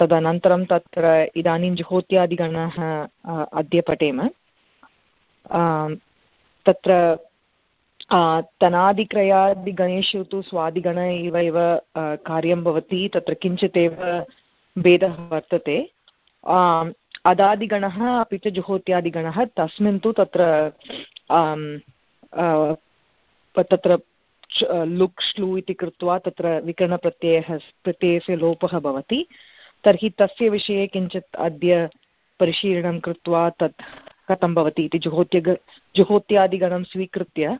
तदनन्तरं तत्र इदानीं जुहोत्यादिगणः अद्य पठेम। तत्र तनादिक्रयादिगणेषु तु स्वादिगण इव एव कार्यं भवति, तत्र किञ्चित् एव भेदः वर्तते। अदादिगणः, अपि च जुहोत्यादिगणः तस्मिन् तु तत्र तत्र लुक् श्लु इति कृत्वा तत्र विकरणप्रत्ययः प्रत्ययस्य लोपः भवति। तर्हि तस्य विषये किञ्चित् अद्य परिशीलनं कृत्वा तत् कथं भवति इति जुहोत्य जुहोत्यादिगणं स्वीकृत्य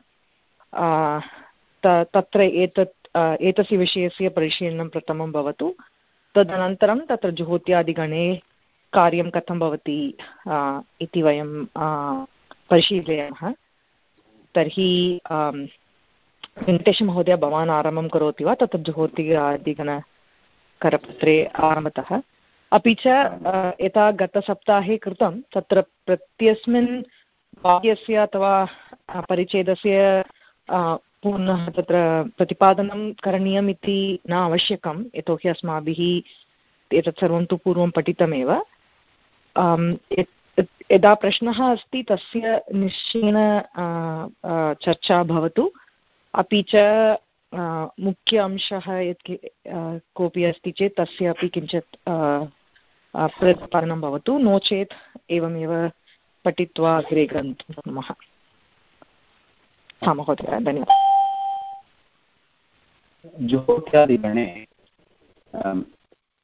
तत्र एतत् एतस्य विषयस्य परिशीलनं प्रथमं भवतु। तदनन्तरं तत्र जुहोत्यादिगणे कार्यं कथं भवति इति वयं परिशीलयामः। तर्हि वेङ्कटेशमहोदय भवान् आरम्भं करोति वा? तत्र जुहोत्यादिगणकरपत्रे आरम्भतः। अपि च यथा गतसप्ताहे कृतं, तत्र प्रत्यस्मिन् वाक्यस्य अथवा परिच्छेदस्य पुनः तत्र प्रतिपादनं करणीयम् इति न आवश्यकं यतोहि अस्माभिः एतत् सर्वं तु पूर्वं पठितमेव। यदा प्रश्नः अस्ति, तस्य निश्चयेन चर्चा भवतु। अपि च मुख्य अंशः यत् कोऽपि अस्ति चेत् तस्य अपि किञ्चित् प्रतिपादनं भवतु। नो चेत् एवमेव पठित्वा अग्रे गन्तुं शक्नुमः महोदय, धन्यवादः।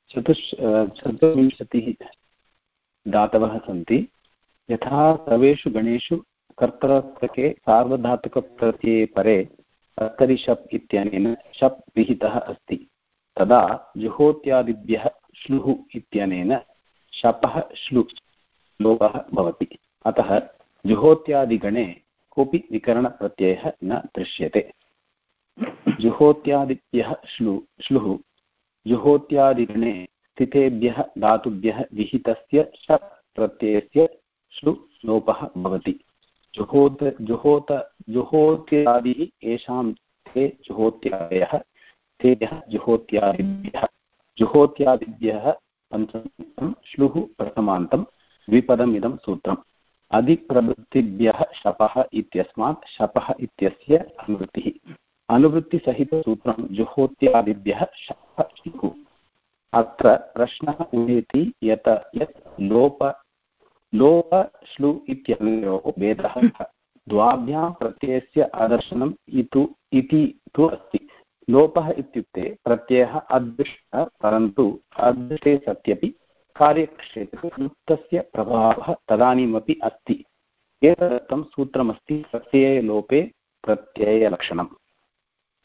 चतुश् चतुर्विंशतिः धातवः सन्ति। यथा सर्वेषु गणेषु कर्तृके सार्वधातुकप्रत्यये परे कर्तरि शप् इत्यनेन शप् विहितः अस्ति। तदा जुहोत्यादिभ्यः श्लुः इत्यनेन शपः श्लु लोपः भवति। अतः जुहोत्यादिगणे कोऽपि विकरणप्रत्ययः न दृश्यते। जुहोत्यादिभ्यः श्लु श्लुः, जुहोत्यादिगणे स्थितेभ्यः धातुभ्यः विहितस्य शप् प्रत्ययस्य श्लु लोपः भवति। जुहोत जुहोत जुहोत्यादिः येषां ते जुहोत्यादयः तेभ्यः जुहोत्यादिभ्यः जुहोत्यादिभ्यः पञ्चमं श्लुः प्रथमान्तं द्विपदमिदं सूत्रम्। अधिप्रवृत्तिभ्यः शपः इत्यस्मात् शपः इत्यस्य अनुवृत्तिः। अनुवृत्तिसहितसूत्रं जुहोत्यादिभ्यः शपः श्लुः। अत्र प्रश्नः उदेति यत् यत् लोप लोप श्लु इत्यनयोः भेदः द्वाभ्यां प्रत्ययस्य आदर्शनम् इतु, इति तु अस्ति। लोपः इत्युक्ते प्रत्ययः अदृष्टः परन्तु अदृष्टे सत्यपि कार्यक्षेत्रे लुप्तस्य प्रभावः तदानीमपि अस्ति। एतदर्थं सूत्रमस्ति प्रत्ययलोपे प्रत्ययलक्षणं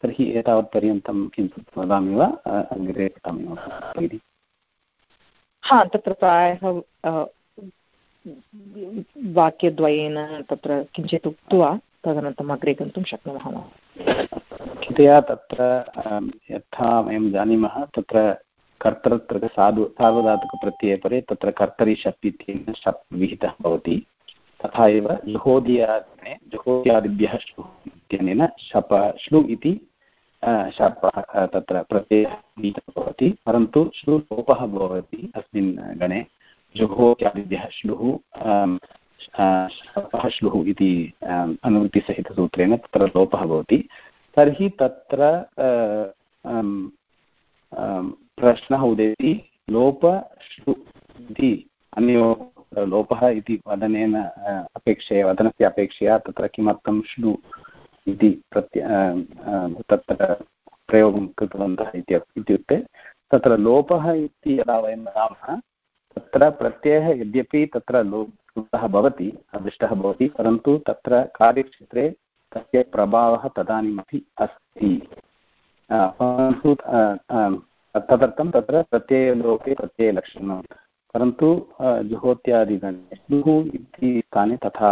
तर्हि एतावत्पर्यन्तं किञ्चित् वदामि वा? अग्रे पठामि वा? हा, तत्र प्रायः वाक्यद्वयेन तत्र किञ्चित् उक्त्वा तदनन्तरम् अग्रे गन्तुं शक्नुमः मुख्यतया तत्र यथा वयं जानीमः, तत्र कर्तृत्र साधु सार्वधातुकप्रत्यये परे तत्र कर्तरि शप् इत्येन शप् विहितः भवति। तथा एव जुहोदियादिने, जुहोद्यादिभ्यः श्लु इत्यनेन शप श्लु इति शपः तत्र प्रत्ययः भवति, परन्तु श्लु लोपः भवति अस्मिन् गणे। जुहोत्यादिभ्यः श्लुः शपः श्लुः इति अनुवृत्तिसहितसूत्रेण तत्र लोपः भवति। तर्हि तत्र प्रश्नः उदेति लोप, श्लु, इति अन्यो लोपः इति वदनेन अपेक्षया, वदनस्य अपेक्षया तत्र किमर्थं श्लु इति प्रत्य तत्र प्रयोगं कृतवन्तः इत्युक्ते, तत्र लोपः इति यदा वयं वदामः तत्र प्रत्ययः यद्यपि तत्र लुप्तः भवति, अदृष्टः भवति, परन्तु तत्र कार्यक्षेत्रे तस्य प्रभावः तदानीमपि अस्ति। परन्तु तदर्थं तत्र प्रत्ययलोके प्रत्ययलक्षणं। परन्तु जुहोत्यादिगणे स्नुः इति स्थाने तथा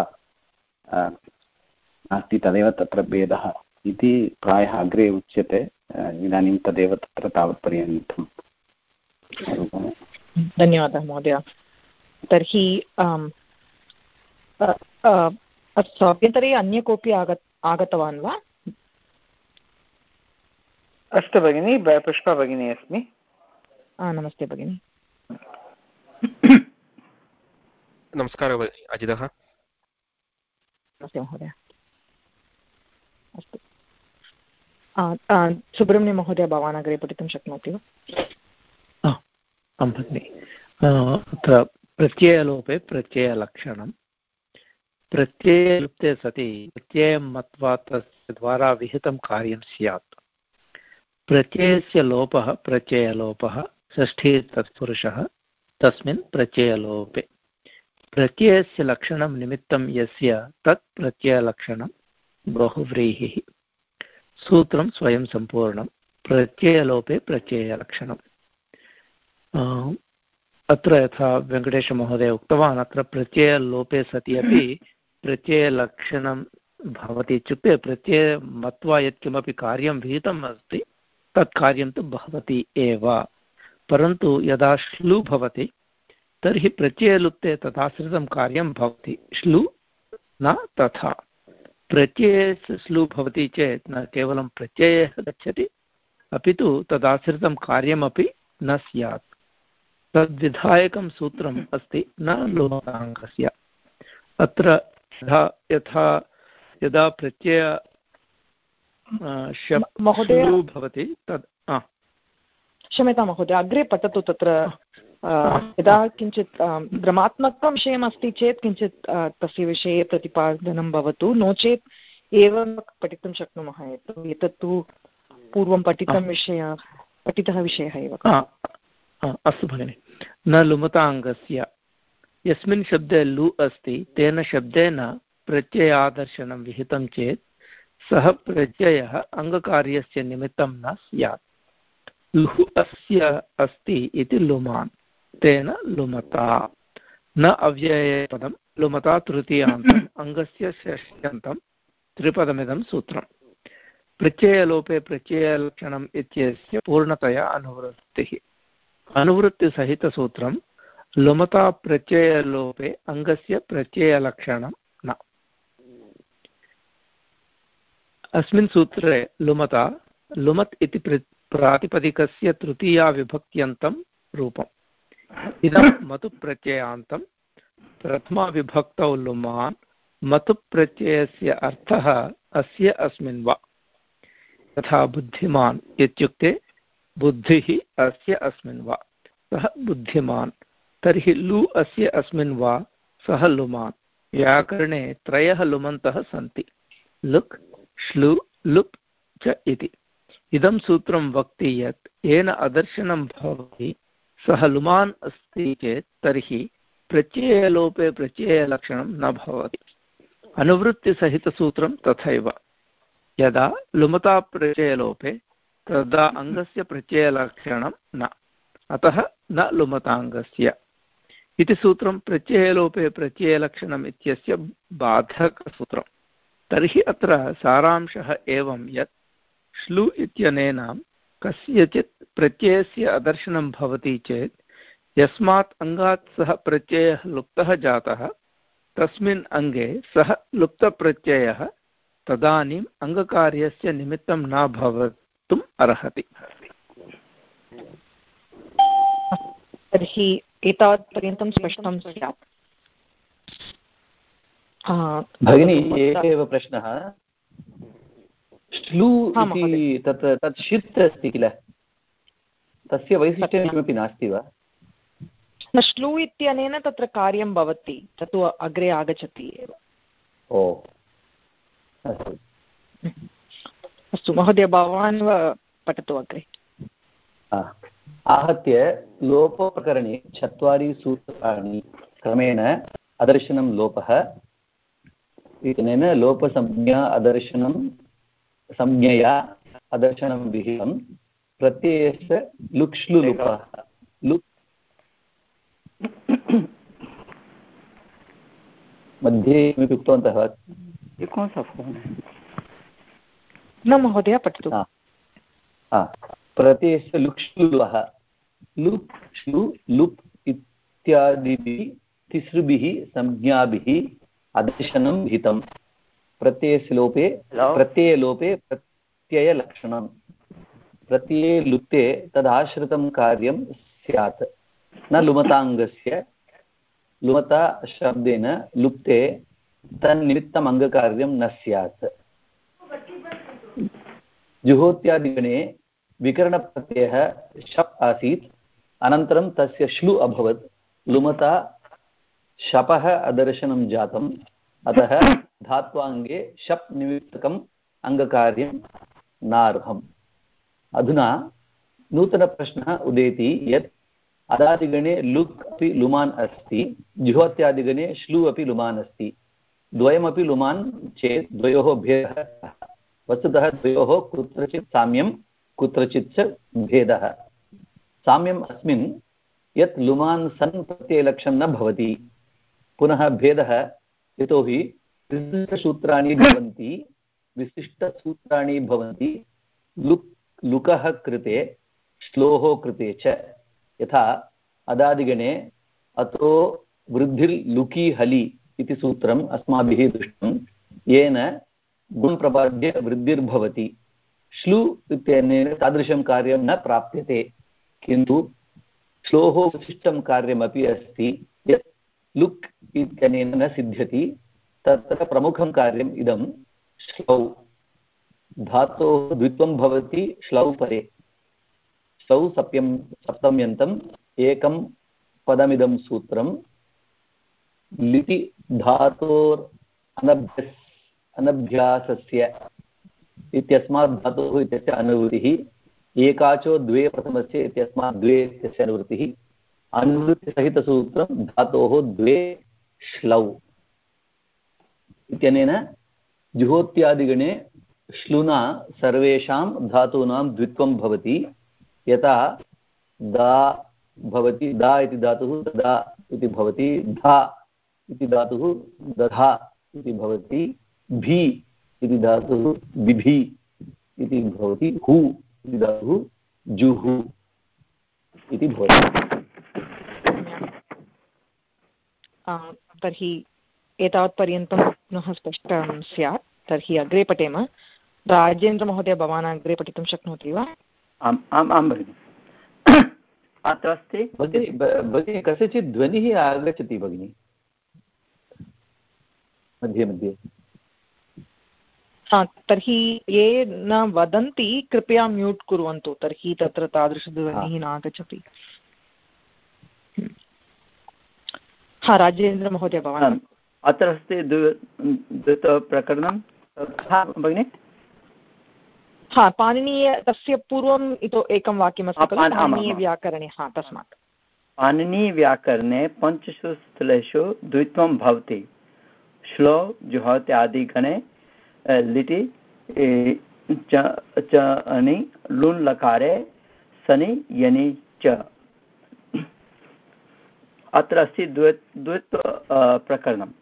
नास्ति, तदेव तत्र भेदः इति प्रायः अग्रे उच्यते। इदानीं तदेव तत्र तावत्पर्यन्तम्। धन्यवादः महोदय। तर्हि अस्तु अभ्यन्तरे अन्य कोऽपि आगत् आगतवान् वा? अस्तु भगिनि पुष्पा भगिनी अस्मि। नमस्ते भगिनि। नमस्कारः अजितः। नमस्ते महोदय। अस्तु। सुब्रह्मण्यमहोदय भवान् अग्रे पठितुं शक्नोति वा? आं अत्र प्रत्ययलोपे प्रत्ययलक्षणं। प्रत्ययलुप्ते सति प्रत्ययं मत्वा तस्य द्वारा विहितं कार्यं स्यात्। प्रत्ययस्य लोपः प्रत्ययलोपः, षष्ठी तत्पुरुषः, तस्मिन् प्रत्ययलोपे। प्रत्ययस्य लक्षणं निमित्तं यस्य तत् प्रत्ययलक्षणं बहुव्रीहिः। सूत्रं स्वयं सम्पूर्णं। प्रत्ययलोपे प्रत्ययलक्षणम्। अत्र यथा वेङ्कटेशमहोदय उक्तवान् अत्र प्रत्ययलोपे सति अपि प्रत्ययलक्षणं भवति इत्युक्ते प्रत्यय मत्वा यत्किमपि कार्यं विहितम् अस्ति तत् कार्यं तु भवति एव। परन्तु यदा श्लू भवति तर्हि प्रत्ययलुप्ते तथाश्रितं कार्यं भवति। श्लू न तथा। प्रत्यये श्लू भवति चेत् न केवलं प्रत्ययः गच्छति अपि तु तदाश्रितं कार्यमपि न स्यात्। तद्विधायकं सूत्रम् अस्ति न लोपाङ्गस्य अत्र यथा यथा यदा प्रत्यय भवति तद् क्षम्यतां महोदय अग्रे पठतु तत्र यदा किञ्चित् विषयमस्ति चेत् किञ्चित् तस्य विषये प्रतिपादनं भवतु। नो चेत् एवं पठितुं शक्नुमः एतत्तु पूर्वं पठितं विषयः पठितः विषयः एव। अस्तु भगिनि। न लुमताङ्गस्य। यस्मिन् शब्दे लु अस्ति तेन शब्देन प्रत्ययादर्शनं विहितं चेत् सः प्रत्ययः अङ्गकार्यस्य निमित्तं न स्यात्। लुः अस्य अस्ति इति लुमान् तेन लुमता। न अव्ययपदं लुमता तृतीयान्तम् अङ्गस्य षष्ट्यन्तं त्रिपदमिदं सूत्रम्। प्रत्ययलोपे प्रत्ययलक्षणम् इत्यस्य पूर्णतया अनुवृत्तिः। अनुवृत्तिसहितसूत्रं लुमता प्रत्ययलोपे अङ्गस्य प्रत्ययलक्षणं न अस्मिन् सूत्रे लुमता लुमत् इति प्रातिपदिकस्य तृतीयाविभक्त्यन्तं रूपम् इदं मतुप्रत्ययान्तं प्रथमाविभक्तौ लुमान् मतुप्रत्ययस्य अर्थः अस्य अस्मिन् वा तथा बुद्धिमान् इत्युक्ते बुद्धिः अस्य अस्मिन् वा? सः बुद्धिमान्। तर्हि लु अस्य अस्मिन् वा? सः लुमान्। व्याकरणे त्रयः लुमन्तः सन्ति। लुक्, श्लु, लुप् च इति। इदं सूत्रं वक्ति यत् येन अदर्शनं भवति, सः लुमान् अस्ति चेत् तर्हि प्रत्ययलोपे प्रत्ययलक्षणं न भवति। अनुवृत्तिसहितसूत्रं तथैव। यदा लुमता प्रत्ययलोपे तदा अङ्गस्य प्रत्ययलक्षणं न। अतः न लुमताङ्गस्य। इति सूत्रं प्रत्ययलोपे प्रत्ययलक्षणम् इत्यस्य बाधकसूत्रं तर्हि अत्र सारांशः एवं यत् श्लु इत्यनेन कस्यचित् प्रत्ययस्य अदर्शनं भवति चेत्, यस्मात् अङ्गात् सः प्रत्ययः लुप्तः जातः, तस्मिन् अङ्गे सः लुप्तप्रत्ययः तदानीम् अङ्गकार्यस्य निमित्तं न भवति। वक्तुम् अर्हति। तर्हि एतावत्पर्यन्तं स्पष्टं स्यात्। भगिनी एकः प्रश्नः। श्लू इति तत् तत् षित् अस्ति किल? तस्य वैशिष्ट्यं किमपि नास्ति वा? न श्लू इत्यनेन तत्र कार्यं भवति तत्तु अग्रे आगच्छति एव। ओ। अस्तु। अस्तु महोदय भवान् पठतु अग्रे। आहत्य लोपप्रकरणे चत्वारि सूत्राणि क्रमेण अदर्शनं लोपः इत्यनेन लोपसंज्ञा अदर्शनं संज्ञया अदर्शनं विहितं प्रत्ययस्य लुक्ष्लुलुपः। लुक् मध्ये किमपि उक्तवन्तः न महोदय पठतु। प्रत्ययस्य लुक्ष्लुः लुप् श्लु लुप् इत्यादिभिः तिसृभिः संज्ञाभिः अदर्शनं विहितं प्रत्ययस्य लोपे प्रत्ययलोपे प्रत्ययलक्षणं प्रत्यये लुप्ते तदाश्रितं कार्यं स्यात्। न लुमताङ्गस्य लुमता शब्देन लुप्ते तन्निमित्तम् अङ्गकार्यं न स्यात्। जुहोत्यादिगणे विकरणप्रत्ययः शप् आसीत्। अनन्तरं तस्य श्लु अभवत्। लुमता शपः अदर्शनं जातम्। अतः धात्वाङ्गे शप् निमित्तकम् अङ्गकार्यं नार्हम्। अधुना नूतनप्रश्नः उदेति यत् अदादिगणे लुक् अपि लुमान् अस्ति, जुहोत्यादिगणे श्लु अपि लुमान् अस्ति। द्वयमपि लुमान् चेत् द्वयोः भेदः वस्तुतः द्वयोः कुत्रचित् साम्यं, कुत्रचित् च भेदः। साम्यम् अस्मिन् यत् लुमान् सन् प्रत्ययलक्षं न भवति। पुनः भेदः यतोहि विशिष्टसूत्राणि भवन्ति विशिष्टसूत्राणि भवन्ति, लुक्, लुकः कृते, श्लोः कृते च। यथा अदादिगणे अतो वृद्धिर्लुकी हलि इति सूत्रम् अस्माभिः दृष्टं येन गुणप्रपाद्य वृद्धिर्भवति। श्लु इत्यनेन तादृशं कार्यं न प्राप्यते, किन्तु श्लोः विशिष्टं कार्यमपि अस्ति, यत् लुक् इत्यनेन न सिद्ध्यति, तत्र प्रमुखं कार्यम् इदं श्लौ। धातोः द्वित्वं भवति, श्लौ परे। श्लौ सप्यं सप्तम्यन्तम् एकं पदमिदं सूत्रं। लिटि धातोर् अनभ्यस् अनभ्यासस्य इत्यस्मात् धातुः इत्यस्य अनुवृत्तिः, एकाचो द्वे प्रथमस्य इत्यस्मात् द्वे इत्यस्य अनुवृत्तिः, अनुवृत्तिसहितसूत्रं धातोः द्वे श्लौ इत्यनेन जुहोत्यादिगणे श्लुना सर्वेषां धातूनां द्वित्वं भवति, यथा दा भवति, दा इति धातुः ददा इति भवति, धा इति धातुः दधा इति भवति। भी इति धातुः बिभि इति भवति हु इति धातुः जुहु इति भवति। तर्हि एतावत्पर्यन्तं पुनः स्पष्टं स्यात्। तर्हि अग्रे पठेम। राजेन्द्रमहोदय भवान् अग्रे पठितुं शक्नोति वा? आम् आम् आं भगिनि। अत्र अस्ति। भगिनि भगिनि कस्यचित् ध्वनिः आगच्छति भगिनि। मध्ये मध्ये। तर्हि ये न वदन्ति कृपया म्यूट् कुर्वन्तु तर्हि तत्र तादृशध्वनिः न आगच्छति हा राजेन्द्रमहोदय भवान्। अत्र अस्ति द्वितप्रकरणं भगिनि? हा पाणिनीय तस्य पूर्वम् इतो एकं वाक्यमस्ति पाणिनीयव्याकरणे हा तस्मात्। पाणिनीयव्याकरणे पञ्चसु स्थलेषु द्वित्वं भवति। श्लो जुहत्यादिगणे लिटि च अनि लुन् लकारे, सनि, यनि, च। अत्र अस्ति द्वे द्वित्व प्रकरणम्।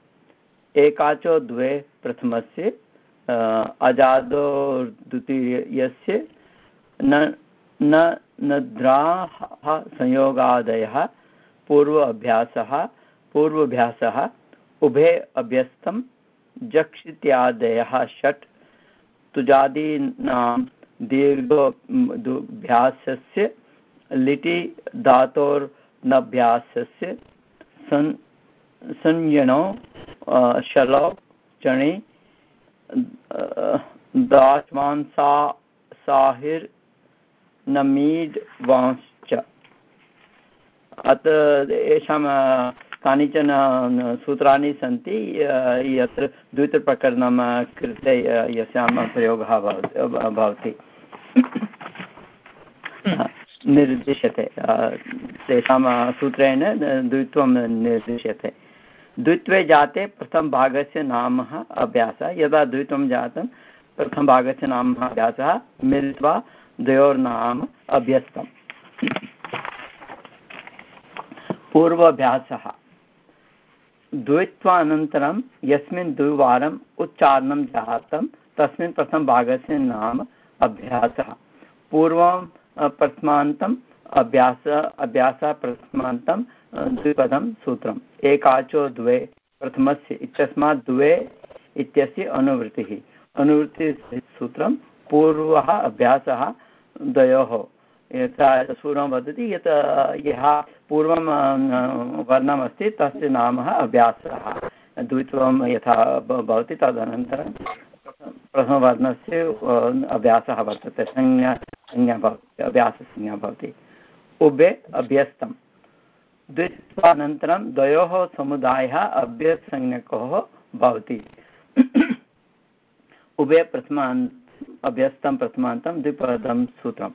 एकाचो द्वे प्रथमस्य अजादो द्वितीयस्य, न न नद्राः संयोगादयः पूर्व अभ्यासः पूर्वभ्यासः, उभे अभ्यस्तं जक्ष इत्यादयः षट् तुजादीनां दीर्घोभ्यासस्य लिटि धातोर्नभ्यासस्य संयणो शलौ, चणि दाच्मांसा साहिर्नमीड् वांश्च। अत्र येषां कानिचन सूत्राणि सन्ति यत्र द्वितीयप्रकरणं कृते यस्यां प्रयोगः भवति निर्दिश्यते तेषां सूत्रेण द्वित्वं निर्दिश्यते। द्वित्वे जाते प्रथमभागस्य नाम अभ्यासः। यदा द्वित्वं जातं प्रथमभागस्य नाम अभ्यासः मिलित्वा द्वयोर्नाम अभ्यस्तम्। पूर्वाभ्यासः। द्वैत्वानन्तरं यस्मिन् द्विवारम् उच्चारणं जातं तस्मिन् प्रथमभागस्य नाम अभ्यासः। पूर्वं प्रथमान्तम् अभ्यास अभ्यासः प्रथमान्तं द्विपदं सूत्रम्। एकाचो द्वे प्रथमस्य इत्यस्मात् द्वे इत्यस्य अनुवृत्तिः। अनुवृत्तिसूत्रं पूर्वः अभ्यासः द्वयोः। यथा पूर्वं वदति, यत्, यः पूर्वं वर्णमस्ति, तस्य नाम अभ्यासः द्वित्वं यथा भवति, तदनन्तरं प्रथमवर्णस्य अभ्यासः वर्तते, संज्ञा संज्ञा भवति अभ्याससंज्ञा भवति। उभे अभ्यस्तं द्वित्वानन्तरं द्वयोः समुदायः अभ्यसंज्ञकः भवति। उभे प्रथमान्, अभ्यस्तं प्रथमान्तं द्विपदं सूत्रम्।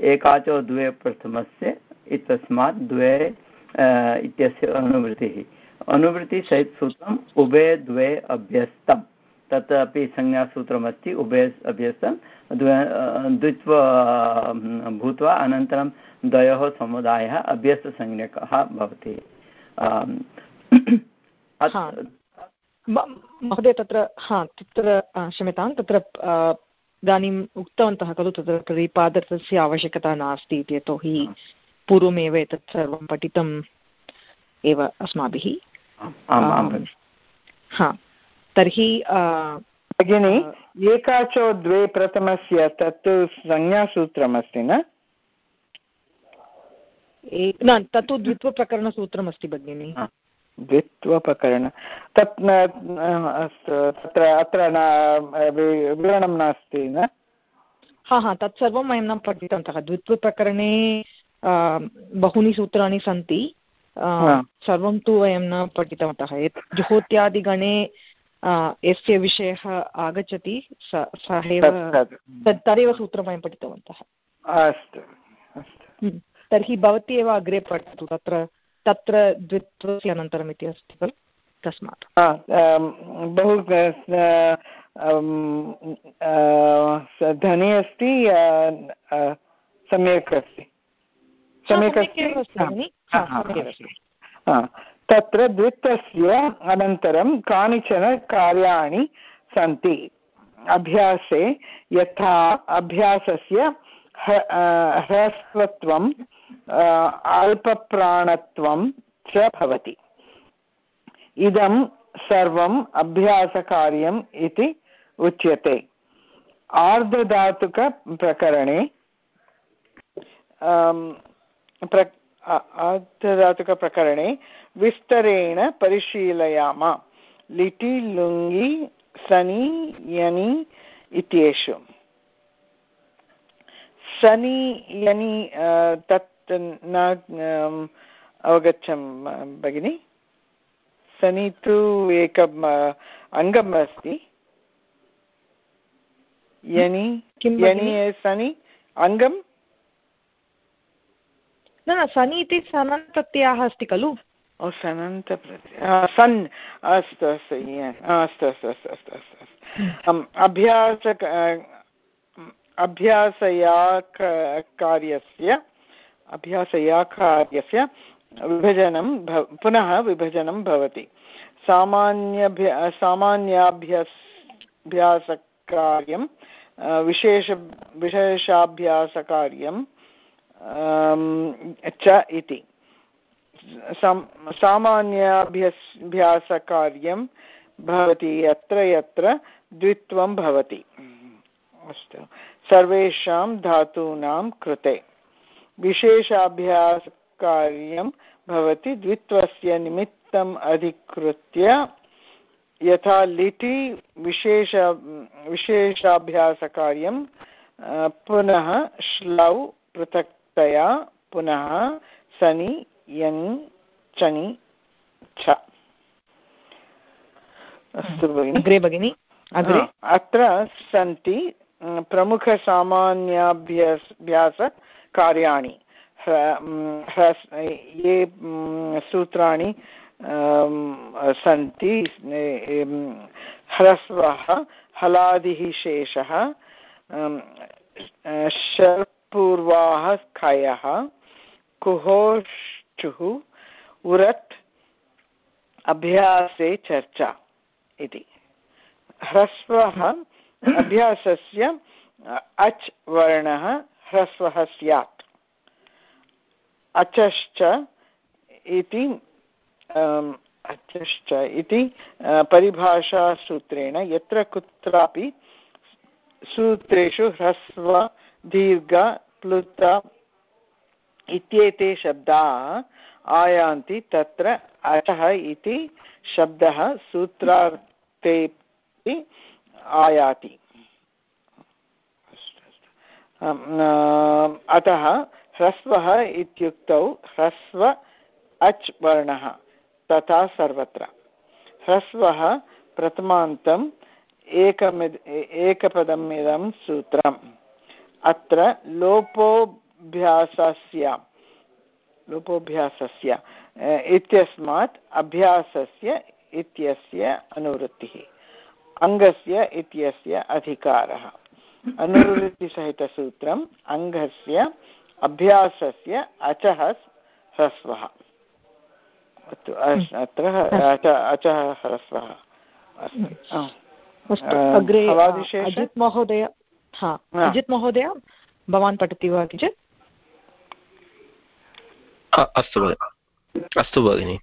एकाचो द्वे प्रथमस्य इत्यस्मात् द्वे इत्यस्य अनुवृत्तिः। अनुवृत्तिसहितसूत्रम् उभे द्वे अभ्यस्तं तत् अपि संज्ञासूत्रमस्ति उभे अभ्यस्तं द्वे द्वित्व भूत्वा अनन्तरं द्वयोः समुदायः अभ्यस्तसंज्ञकः भवति। महोदय तत्र हा तत्र क्षम्यतां तत्र इदानीम् उक्तवन्तः खलु तत्र प्रतिपादकस्य आवश्यकता नास्ति इति यतोहि पूर्वमेव एतत् सर्वं पठितम् एव अस्माभिः। हा तर्हि भगिनि एकाचो द्वे प्रथमस्य तत्तु संज्ञासूत्रमस्ति न? न तत्तु द्वित्वप्रकरणसूत्रमस्ति भगिनि। द्वित्वप्रकरण। तत् तत्र अत्र न विवरणं नास्ति न? हा हा तत्सर्वं वयं न पठितवन्तः। द्वित्वप्रकरणे बहूनि सूत्राणि सन्ति सर्वं तु वयं न पठितवन्तः। जुहोत्यादिगणे यस्य विषयः आगच्छति सः एव तदेव सूत्रं वयं पठितवन्तः। अस्तु। तर्हि भवती एव अग्रे पठतु तत्र तत्र द्वित्वस्य अनन्तरम् इति अस्ति खलु? तस्मात्। बहु सम्यक् अस्ति सम्यक् अस्ति। तत्र द्वित्वस्य अनन्तरं कानिचन कार्याणि सन्ति। अभ्यासे यथा अभ्यासस्य ह्रस्वत्वं अल्पप्राणत्वं च भवति। इदं सर्वम् अभ्यासकार्यम् इति उच्यते। आर्धधातुकप्रकरणे प्र आर्धधातुकप्रकरणे विस्तरेण परिशीलयाम। लिटि लुङि सनि यनि इत्येषु। सनि यनि तत् न अवगच्छं भगिनि। सनि तु एकम् अङ्गम् अस्ति। यनि यनि सनि अङ्गम्। न न सनि इति सनन्तत्याः अस्ति खलु? सनन्तप्रत्यय सन्, अस्तु अस्तु अस्तु अस्तु अस्तु अस्तु अस्तु अस्तु। अभ्यास अभ्यासया कार्यस्य अभ्यासया कार्यस्य विभजनं भव पुनः विभजनं भवति। सामान्यभ्य सामान्याभ्यासकार्यं विशेष, विशेषाभ्यासकार्यं च इति। सामान्याभ्यभ्यासकार्यं भवति यत्र यत्र द्वित्वं भवति। अस्तु। सर्वेषां धातूनां कृते। विशेषाभ्यासकार्यं भवति द्वित्वस्य निमित्तम् अधिकृत्य यथा लिटि विशेष, विशेषाभ्यासकार्यं पुनः श्लौ पृथक्तया पुनः सनि यनि चनि छ। अस्तु भगिनि। भगिनि अत्र सन्ति प्रमुखसामान्याभ्यास कार्याणि। ये सूत्राणि सन्ति ह्रस्वः हलादिः शेषः शर्पूर्वाः खयः कुहोष्ठुः उरत् अभ्यासे चर्चा इति। ह्रस्वः अभ्यासस्य अच् वर्णः ह्रस्वः स्यात्। अचश्च इति अचश्च इति परिभाषासूत्रेण यत्र कुत्रापि सूत्रेषु ह्रस्व दीर्घ, प्लुत इत्येते शब्दाः आयान्ति तत्र अतः इति शब्दः सूत्रार्थे आयाति। अतः ह्रस्वः इत्युक्तौ ह्रस्व अच् वर्णः तथा सर्वत्र। ह्रस्वः प्रथमान्तम् एकमिद्, एकपदमिदं सूत्रम्। अत्र लोपोभ्यासस्य लोपोभ्यासस्य इत्यस्मात् अभ्यासस्य इत्यस्य अनुवृत्तिः अङ्गस्य इत्यस्य अधिकारः। अनुवृत्तिसहितसूत्रम् अङ्गस्य अभ्यासस्य अचः ह्रस्वः। अत्र अचः ह्रस्वः अस्ति। महोदय। हा अजित् महोदय भवान् पठति वा किञ्चित् अस्तु अस्तु भगिनि।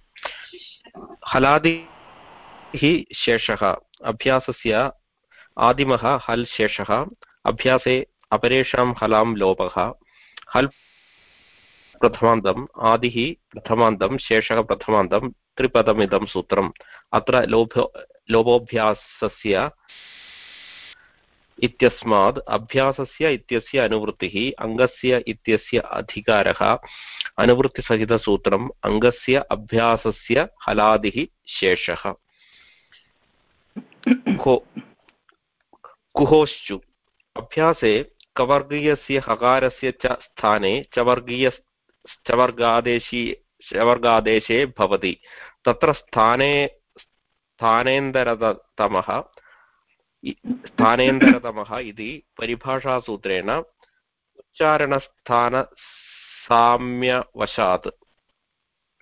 हलादिः शेषः अभ्यासस्य आदिमः हल् शेषः अभ्यासे अपरेषां हलां लोपः हल् प्रथमान्तम् आदिः प्रथमान्तं शेषः प्रथमान्तं त्रिपदमिदं सूत्रम् अत्र लोभो लोपोभ्यासस्य इत्यस्मात् अभ्यासस्य इत्यस्य अनुवृत्तिः, अङ्गस्य इत्यस्य अधिकारः, अनुवृत्तिसहितसूत्रम्, अङ्गस्य अभ्यासस्य हलादिः शेषः। कुहोश्चु। अभ्यासे कवर्गीयस्य हकारस्य च स्थाने चवर्गीय चवर्गादेशी चवर्गादेशे भवति। तत्र स्थाने स्थानेन्दरतमः स्थानेन्दरतमः इति परिभाषासूत्रेण उच्चारणस्थानसाम्यवशात्।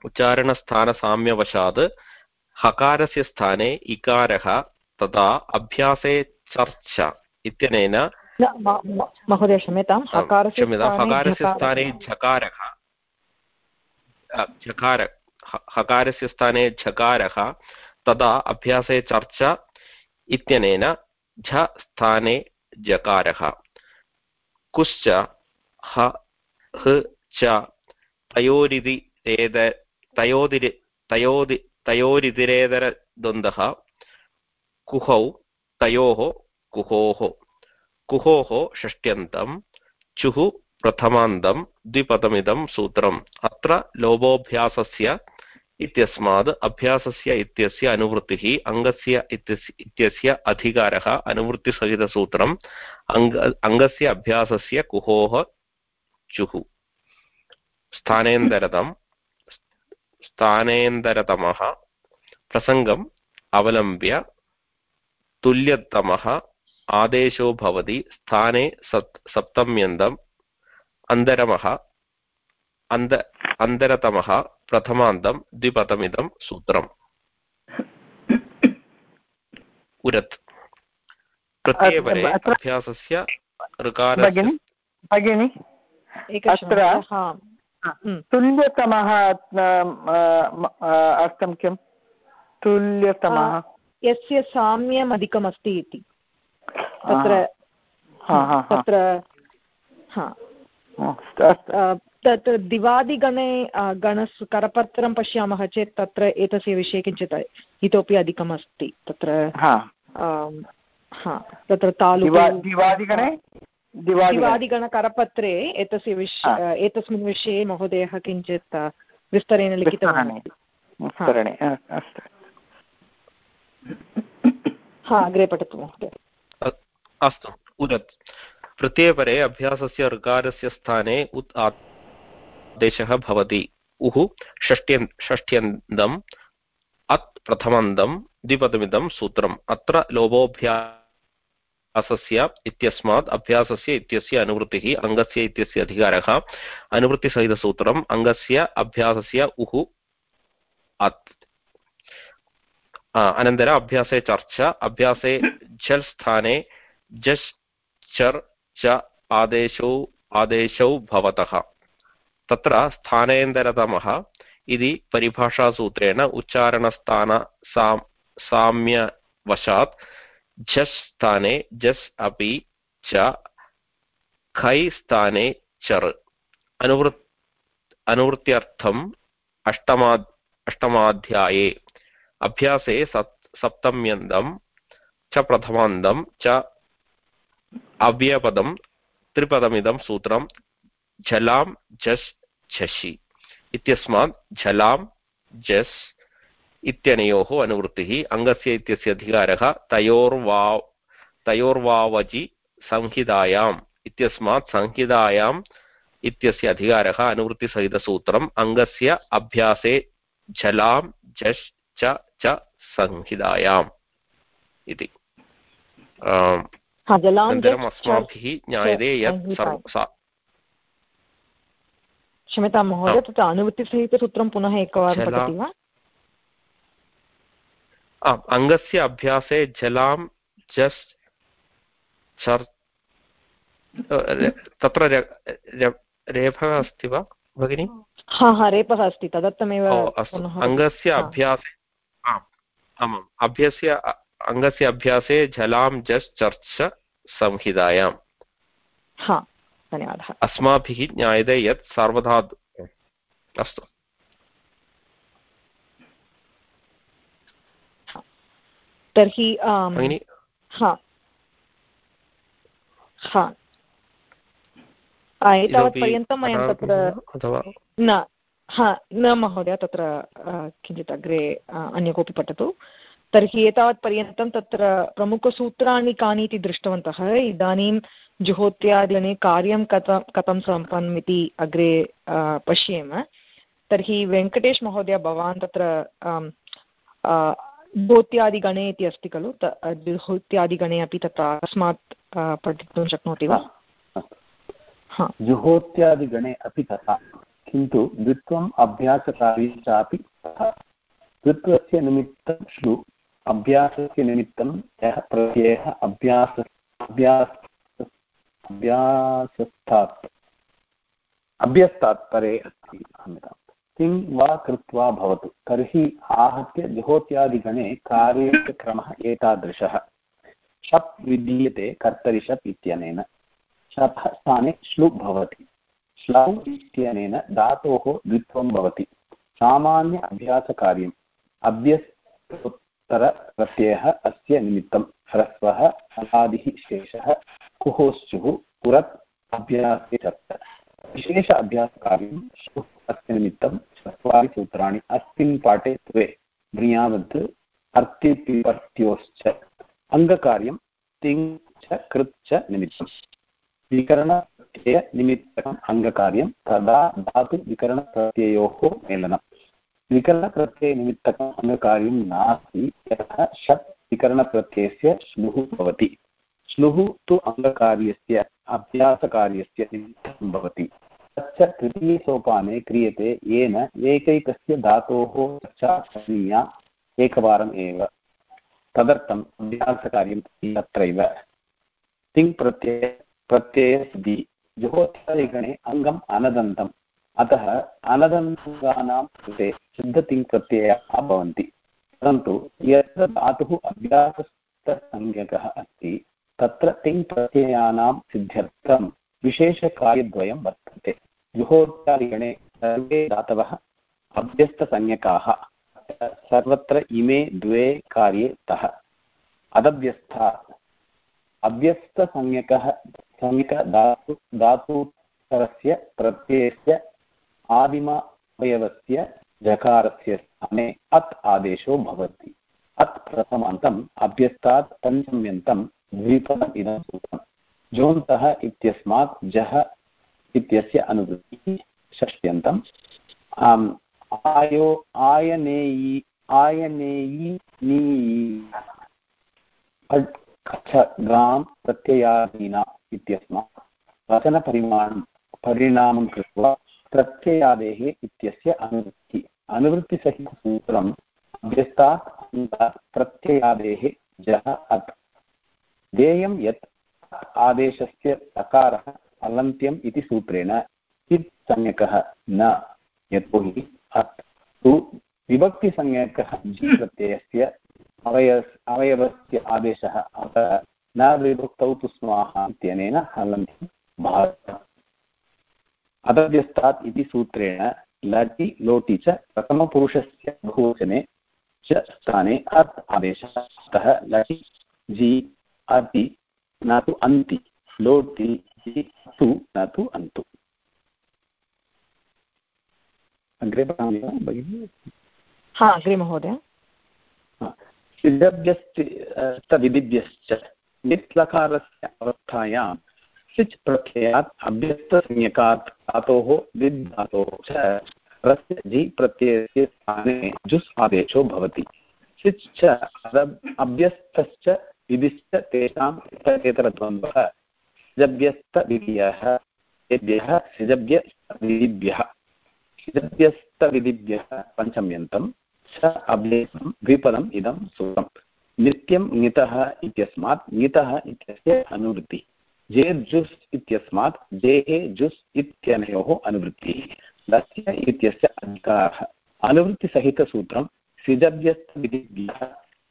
उच्चारणस्थानसाम्यवशात् हकारस्य स्थाने इकारः तथा अभ्यासे चर्च इत्यनेन महोदय क्षम्यतां हकारस्य स्थाने झकारः। झकार हकारस्य स्थाने झकारः तदा अभ्यासे चर्च इत्यनेन झ स्थाने जकारः। कुश्च, ह ह, च तयोरिति एद तयोदिरि, तयोदि, तयोरितिरेदरद्वन्द्वः। कुहौ, तयोः, कुहोः। कुहोः षष्ट्यन्तं, चुः प्रथमान्तं, द्विपदमिदं सूत्रम्। अत्र लोभोऽभ्यासस्य इत्यस्मात् अभ्यासस्य इत्यस्य अनुवृत्तिः, अङ्गस्य इत्यस्य अधिकारः, अनुवृत्तिसहितसूत्रम्, अङ्ग, अङ्गस्य अभ्यासस्य कुहोः चुः स्थानेन्दरतं स्थानेन्दरतमः, प्रसङ्गम् अवलम्ब्य तुल्यतमः, आदेशो भवति, स्थाने सप् सप्तम्यन्तम्, अन्तरमः अन्द अन्तरतमः प्रथमान्तं द्विपदमिदं सूत्रम्। उरत्। प्रत्ययपरे अभ्यासस्य भगिनि अत्र तुल्यतमः अर्थं किं तुल्यतमः। यस्य साम्यम् अधिकमस्ति इति। तत्र तत्र तत्र दिवादिगणे गणस् करपत्रं पश्यामः चेत् तत्र एतस्य विषये किञ्चित् इतोपि अधिकम् अस्ति तत्र तत्र तालु दिवादिगणे? दिवादिगणकरपत्रे एतस्य विष एतस्मिन् विषये महोदयः किञ्चित् विस्तरेण लिखितवान् हा. अग्रे पठतु महोदय. अस्तु उदत्. प्रत्ययपरे अभ्यासस्य ऋकारस्य स्थाने उत् आदेशः भवति। उः षष्ट्यन् षष्ट्यन्तम् अत् प्रथमन्दं द्विपदमिदं सूत्रम्। अत्र लोभोऽभ्यासस्य इत्यस्मात् अभ्यासस्य इत्यस्य अनुवृत्तिः, अङ्गस्य इत्यस्य अधिकारः, अनुवृत्तिसहितसूत्रम्, अङ्गस्य अभ्यासस्य उः अत्। अनन्तरम् अभ्यासे चर्च, अभ्यासे झल् स्थाने जश् चर् च आदेशौ आदेशौ भवतः। तत्र स्थानेन्दरतमः इति परिभाषासूत्रेण उच्चारणस्थान साम्, साम्यवशात् झस् स्थाने, झस् अपि च खै स्थाने चर्। अनुवृत्, अनुवृत्त्यर्थम् अष्टमा अष्टमाध्याये। अभ्यासे सप्तम्यन्दं च प्रथमान्दं च अव्ययपदं त्रिपदमिदं सूत्रं झलां झस्। झषि इत्यस्मात् झलां झस् इत्यनयोः अनुवृत्तिः अङ्गस्य इत्यस्य अधिकारः तयोर्वा तयोर्वावचि संहितायाम्। इत्यस्मात् संहितायाम् इत्यस्य अधिकारः अनुवृत्तिसहितसूत्रम् अङ्गस्य अभ्यासे झलां झस् च च संहितायाम् इति। अनन्तरम् अस्माभिः ज्ञायते यत् क्षम्यतां महोदय तत्र अनुवृत्तिसहितसूत्रं पुनः एकवारं पठति वा? आम् अङ्गस्य अभ्यासे जलां जस् चर् तत्र रेफः अस्ति वा भगिनि? हा हा रेपः अस्ति तदर्थमेव अङ्गस्य अभ्यासे आम् आमाम् अभ्यस्य अङ्गस्य अभ्यासे झलां जस् चर्च संहितायाम्। हा। धन्यवादः। अस्माभिः ज्ञायते यत् सार्वधातु। अस्तु। तर्हि हा। हा। एतावत्पर्यन्तं वयं तत्र न हा न महोदय तत्र किञ्चित् अग्रे अन्य कोऽपि पठतु। तर्हि एतावत्पर्यन्तं तत्र प्रमुखसूत्राणि कानि इति दृष्टवन्तः। इदानीं जुहोत्यादिने कार्यं कथं कथं सम्पन्नम् इति अग्रे पश्येम। तर्हि वेङ्कटेश महोदय, भवान् तत्र जुहोत्यादिगणे इति अस्ति खलु? जुहोत्यादिगणे अपि तत्र अस्मात् पठितुं शक्नोति वा? जुहोत्यादिगणे अपि तथा। किन्तु द्वित्वम् अभ्यासकार्ये चापि द्वित्वस्य निमित्तं श्लु अभ्यासस्य निमित्तं यः प्रत्ययः अभ्यास अभ्यास अभ्यासस्थात् अभ्यस्तात् परे अस्ति क्षम्यतां किं वा कृत्वा भवतु। तर्हि आहत्य जुहोत्यादिगणे कार्यस्य क्रमः एतादृशः। शप् विधीयते कर्तरिशप् इत्यनेन। शपः स्थाने श्लु भवति। श्लौ इत्यनेन धातोः द्वित्वं भवति। सामान्य अभ्यासकार्यम्। अभ्यस् उत्तरप्रत्ययः अस्य निमित्तं ह्रस्वः, अनादिः शेषः, कुहोश्चुः पुरत् अभ्यासे चर्च। विशेष अभ्यासकार्यं श्रुः अस्य निमित्तं चत्वारि सूत्राणि अस्मिन् पाठे द्वे म्रियावत् अर्तिपिपर्त्योश्च अङ्गकार्यं तिङ् च कृत् च निमित्तं। विकरणप्रत्ययनिमित्तकम् अङ्गकार्यं तदा धातुविकरणप्रत्ययोः मेलनम्। विकरणप्रत्ययनिमित्तकम् अङ्गकार्यं नास्ति, यतः षट् विकरणप्रत्ययस्य श्लुः भवति। श्लुः तु अङ्गकार्यस्य, अभ्यासकार्यस्य निमित्तं भवति। तच्च तृतीयसोपाने क्रियते येन एकैकस्य धातोः चर्चा करणीया एकवारम् एव। तदर्थम् अभ्यासकार्यं तत्रैव तिङ् प्रत्यय प्रत्ययसिद्धि जुहोत्तरगणे अङ्गम् अनदन्तम्। अतः अनदन्तानां कृते शुद्धतिङ्प्रत्ययाः भवन्ति। परन्तु यत्र धातुः अभ्यासस्थसंज्ञकः अस्ति, तत्र तिङ्प्रत्ययानां सिद्ध्यर्थं विशेषकार्यद्वयं वर्तते। जुहोत्यादिगणे सर्वे धातवः अभ्यस्तसंज्ञकाः, सर्वत्र इमे द्वे कार्ये स्तः अदभ्यस्तात् अभ्यस्तसंज्ञकः, संज्ञकधातु धातुतरस्य प्रत्ययस्य आदिम अवयवस्य जकारस्य स्थाने अत् आदेशो भवति। अत् प्रथमान्तम् अभ्यस्तात् पञ्चम्यन्तं द्विपदम् इदं सूत्रम्। जोन्तः इत्यस्मात् जः इत्यस्य अनुवृत्तिः षष्ट्यन्तम् आयो, आयनेयी आयनेयी गां प्रत्ययादीना इत्यस्मात् वचनपरिमाणं, परिणामं कृत्वा प्रत्ययादेः इत्यस्य अनुवृत्ति। अनुवृत्तिसहितसूत्रम् अभ्यस्तात् अन्तात् प्रत्ययादेः जः अत्। ध्येयं यत् आदेशस्य सकारः अलन्त्यम् इति सूत्रेण चित् संज्ञकः न यतोहि अत्। तु विभक्तिसंज्ञकः जि प्रत्ययस्य अवय अवयवस्य आदेशः अतः न विभक्तौ तु स्माः इत्यनेन हलन्त्यं भारत अदभ्यस्तात् इति सूत्रेण लटि लोटि च प्रथमपुरुषस्य बहुवचने च स्थाने अत् आदेशः। अतः लटि जि अति न तु अन्ति। लोटि तु न तु अन्तु। अग्रे पठामि वा भगिनि? हा अग्रे महोदय। सिद्धभ्यश्च नित्लकारस्य अवस्थायां सिच् प्रत्ययात् अभ्यस्तसंज्ञकात् धातोः विद् धातोः च रस्य झि प्रत्ययस्य स्थाने जुस् आदेशो भवति। सिच् च अभ्यस्तश्च विधिश्च तेषां इतरेतरद्वन्द्वः। सिजभ्यस्तविधीयः तेभ्यः सिजभ्यस्तविधिभ्यः सिजभ्यस्तविधिभ्यः पञ्चम्यन्तं च अभ्येसं द्विपदम् इदं सूत्रम्। नित्यं ङितः इत्यस्मात् ङितः इत्यस्य अनुवृत्तिः। जेर्जुस् इत्यस्मात्, जेः जुस् इत्यनयोः अनुवृत्तिः। लस्य इत्यस्य अधिकारः। अनुवृत्तिसहितसूत्रं सिजव्यस्तविधिभ्यः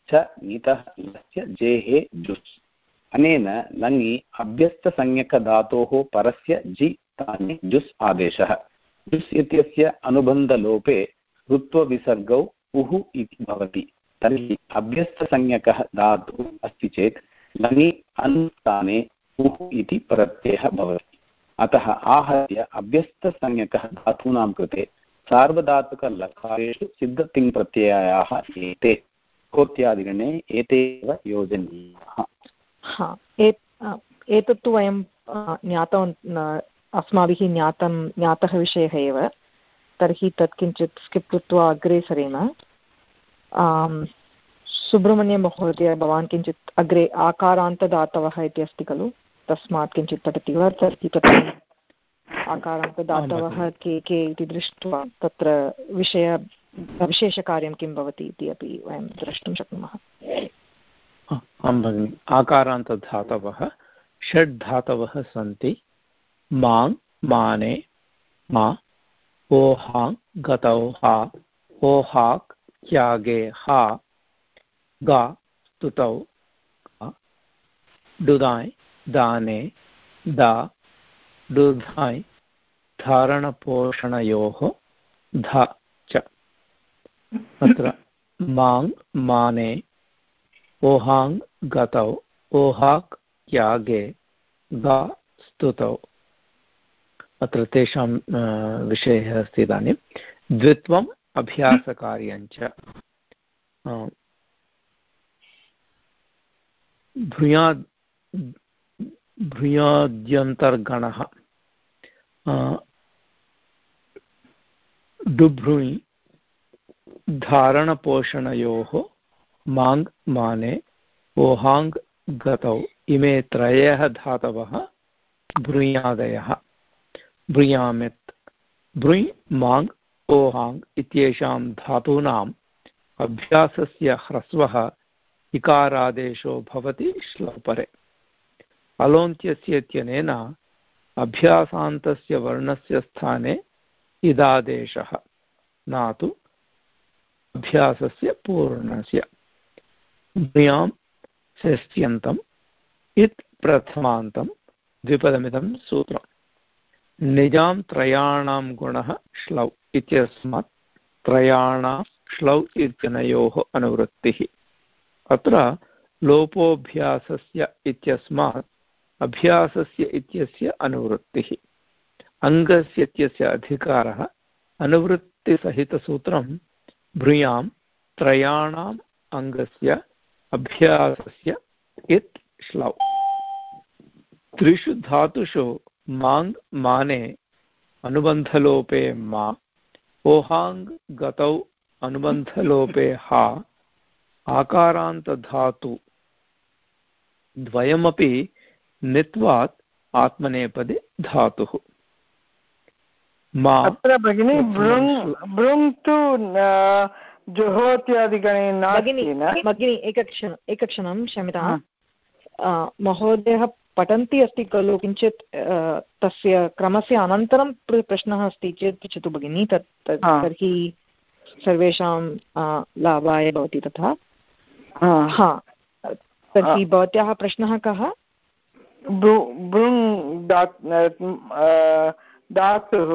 च ङितः लस्य जेः जुस्। अनेन लङि अभ्यस्तसंज्ञकधातोः परस्य जि तानि जुस् आदेशः। जुस् इत्यस्य अनुबन्धलोपे ऋत्वविसर्गौ उः इति भवति। तर्हि अभ्यस्तसंज्ञकः धातुः अस्ति चेत् लङि अन्स्थाने उः इति प्रत्ययः भवति। अतः आहत्य अभ्यस्तसंज्ञकः धातूनां कृते सार्वधातुकलकारेषु सिद्धतिङ्प्रत्ययाः एते कोत्यादिगणे एते एव योजनीयाः एतत्तु वयं ज्ञातवन् अस्माभिः ज्ञातं, ज्ञातः विषयः एव। तर्हि तत् किञ्चित् स्किप् कृत्वा अग्रे सरेम। सुब्रह्मण्यमहोदय भवान् किञ्चित् अग्रे आकारान्तदातवः इति अस्ति खलु? तस्मात् किञ्चित् पठति। वा तर्हि तत्र आकारान्तदातवः के के इति दृष्ट्वा तत्र विषय विशेषकार्यं किं भवति इति अपि वयं द्रष्टुं शक्नुमः। आं भगिनि। आकारान्तधातवः षड् धातवः सन्ति। माङ् माने मा ओहाङ् गतौ हा ओहाक् त्यागे हा गा स्तुतौ डुदाय् दाने, दा दुधाय् धारणपोषणयोः, ध, च। अत्र माङ्, माने, ओहाङ्, गतौ, ओहाक् त्यागे गा, स्तुतौ। अत्र तेषां विषयः अस्ति इदानीं। द्वित्वम् अभ्यासकार्यञ्च। भूयाद् भ्रूयाद्यन्तर्गणः डुभ्रूञ् धारणपोषणयोः माङ् माने ओहाङ् गतौ इमे त्रयः धातवः भ्रूयादयः भ्रूयामित् भ्रूञ् माङ् ओहाङ् इत्येषां धातूनाम् अभ्यासस्य ह्रस्वः इकारादेशो भवति श्लोपरे। अलोन्त्यस्य इत्यनेन अभ्यासान्तस्य वर्णस्य स्थाने इदादेशः। न तु अभ्यासस्य पूर्णस्य। द्वयां षष्ट्यन्तम्, इत् प्रथमान्तं द्विपदमिदं सूत्रम्। निजां त्रयाणां गुणः श्लौ इत्यस्मात् त्रयाणां श्लौ इत्यनयोः अनुवृत्तिः। अत्र लोपोऽभ्यासस्य इत्यस्मात् अभ्यासस्य इत्यस्य अनुवृत्तिः। अङ्गस्य इत्यस्य अधिकारः, अनुवृत्तिसहितसूत्रं भ्रूयां त्रयाणाम् अङ्गस्य अभ्यासस्य इत् श्लौ। त्रिषु धातुषु माङ् माने अनुबन्धलोपे मा, ओहाङ् गतौ अनुबन्धलोपे हा, आकारान्तधातु द्वयमपि नित्वात् आत्मनेपदे धातुः। अत्र भगिनि भृङ् भृङ् तु जुहोत्यादिगणे भगिनि एकक्षण एकक्षणं क्षम्यतां। महोदयः पठन्ती अस्ति खलु किञ्चित् तस्य क्रमस्य अनन्तरं प्रश्नः अस्ति चेत् पृच्छतु भगिनि तत् तर्हि सर्वेषां लाभाय भवति तथा। हा। तर्हि भवत्याः प्रश्नः कः? भृङ् धातुः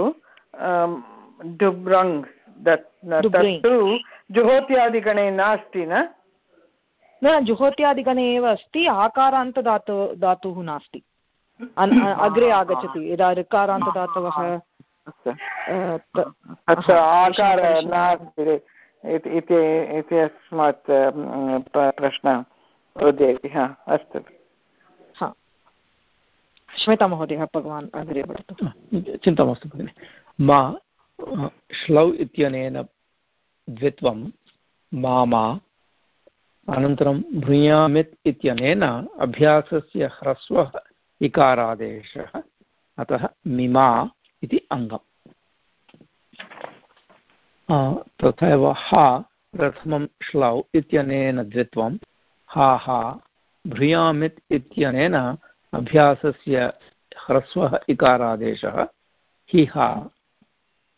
डुब्रङ् तत्तु जुहोत्यादिगणे नास्ति न? न जुहोत्यादिगणे एव अस्ति आकारान्तदातु धातुः नास्ति। अग्रे आगच्छति यदा ऋकारान्तदातवः अत्र आकार नास्ति इति अस्मात् प्रश्नः उदेति हा अस्तु। श्वेता महोदयः भगवान् अग्रे वदतु चिन्ता मास्तु, भगिनि। मा श्लौ इत्यनेन द्वित्वं मामा अनन्तरं भ्रूयामित् इत्यनेन अभ्यासस्य ह्रस्वः इकारादेशः, अतः मिमा इति अङ्गम्। तथैव हा प्रथमं श्लौ इत्यनेन द्वित्वं, हा हा भ्रियामित् इत्यनेन अभ्यासस्य ह्रस्वः इकारादेशः। हि हा।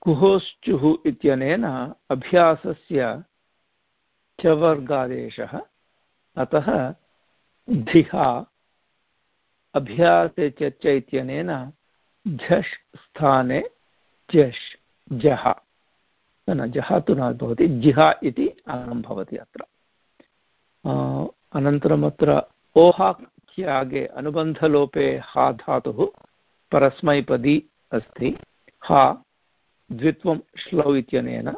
कुहोश्चुः इत्यनेन अभ्यासस्य च वर्गादेशः। अतः धिहा। अभ्यासे च इत्यनेन झष् स्थाने झष् जः। न जः तु न भवति, जिहा इति अङ्गं भवति अत्र अनन्तरम् अत्र ओहाख्यागे अनुबन्धलोपे हा धातुः परस्मैपदी अस्ति। हा द्वित्वं श्लौ इत्यनेन।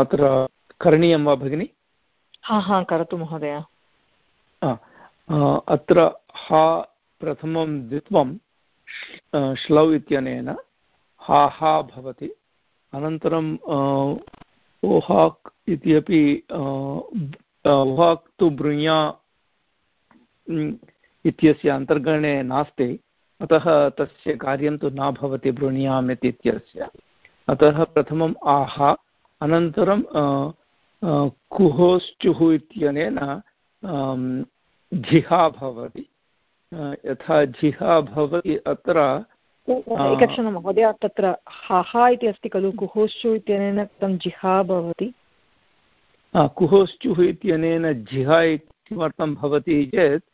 अत्र करणीयं वा भगिनि? हा हा करोतु महोदय। अत्र हा प्रथमं द्वित्वं श्लौ इत्यनेन। हा हा भवति। अनन्तरं ओहाक् इति अपि ओहाक् तु बृञा इत्यस्य अन्तर्गणे नास्ति। अतः तस्य कार्यं तु न भवति बृण्याम् इत्यस्य। अतः प्रथमम् आहा अनन्तरं कुहोश्चुः इत्यनेन झिहा भवति। यथा झिहा भवति अत्र एकक्षणं महोदय तत्र हः इति अस्ति खलु कुहोश्चु इत्यनेन तं जिहा भवति। कुहोश्चुः इत्यनेन जिहा किमर्थं भवति चेत्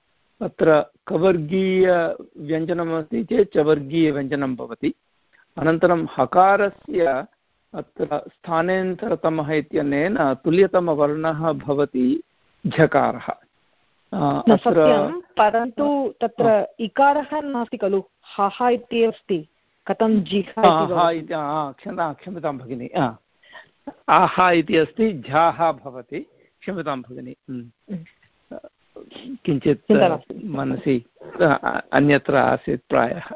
अत्र कवर्गीयव्यञ्जनमस्ति चेत् चवर्गीयव्यञ्जनं भवति। अनन्तरं हकारस्य अत्र स्थानेन्तरतमः इत्यनेन तुल्यतमवर्णः भवति झकारः। परन्तु तत्र इकारः नास्ति खलु। हः इति अस्ति। कथं जिहा क्षमा क्षम्यतां भगिनि आहा इति अस्ति झाः भवति। क्षम्यतां भगिनि किञ्चित् मनसि अन्यत्र आसीत् प्रायः।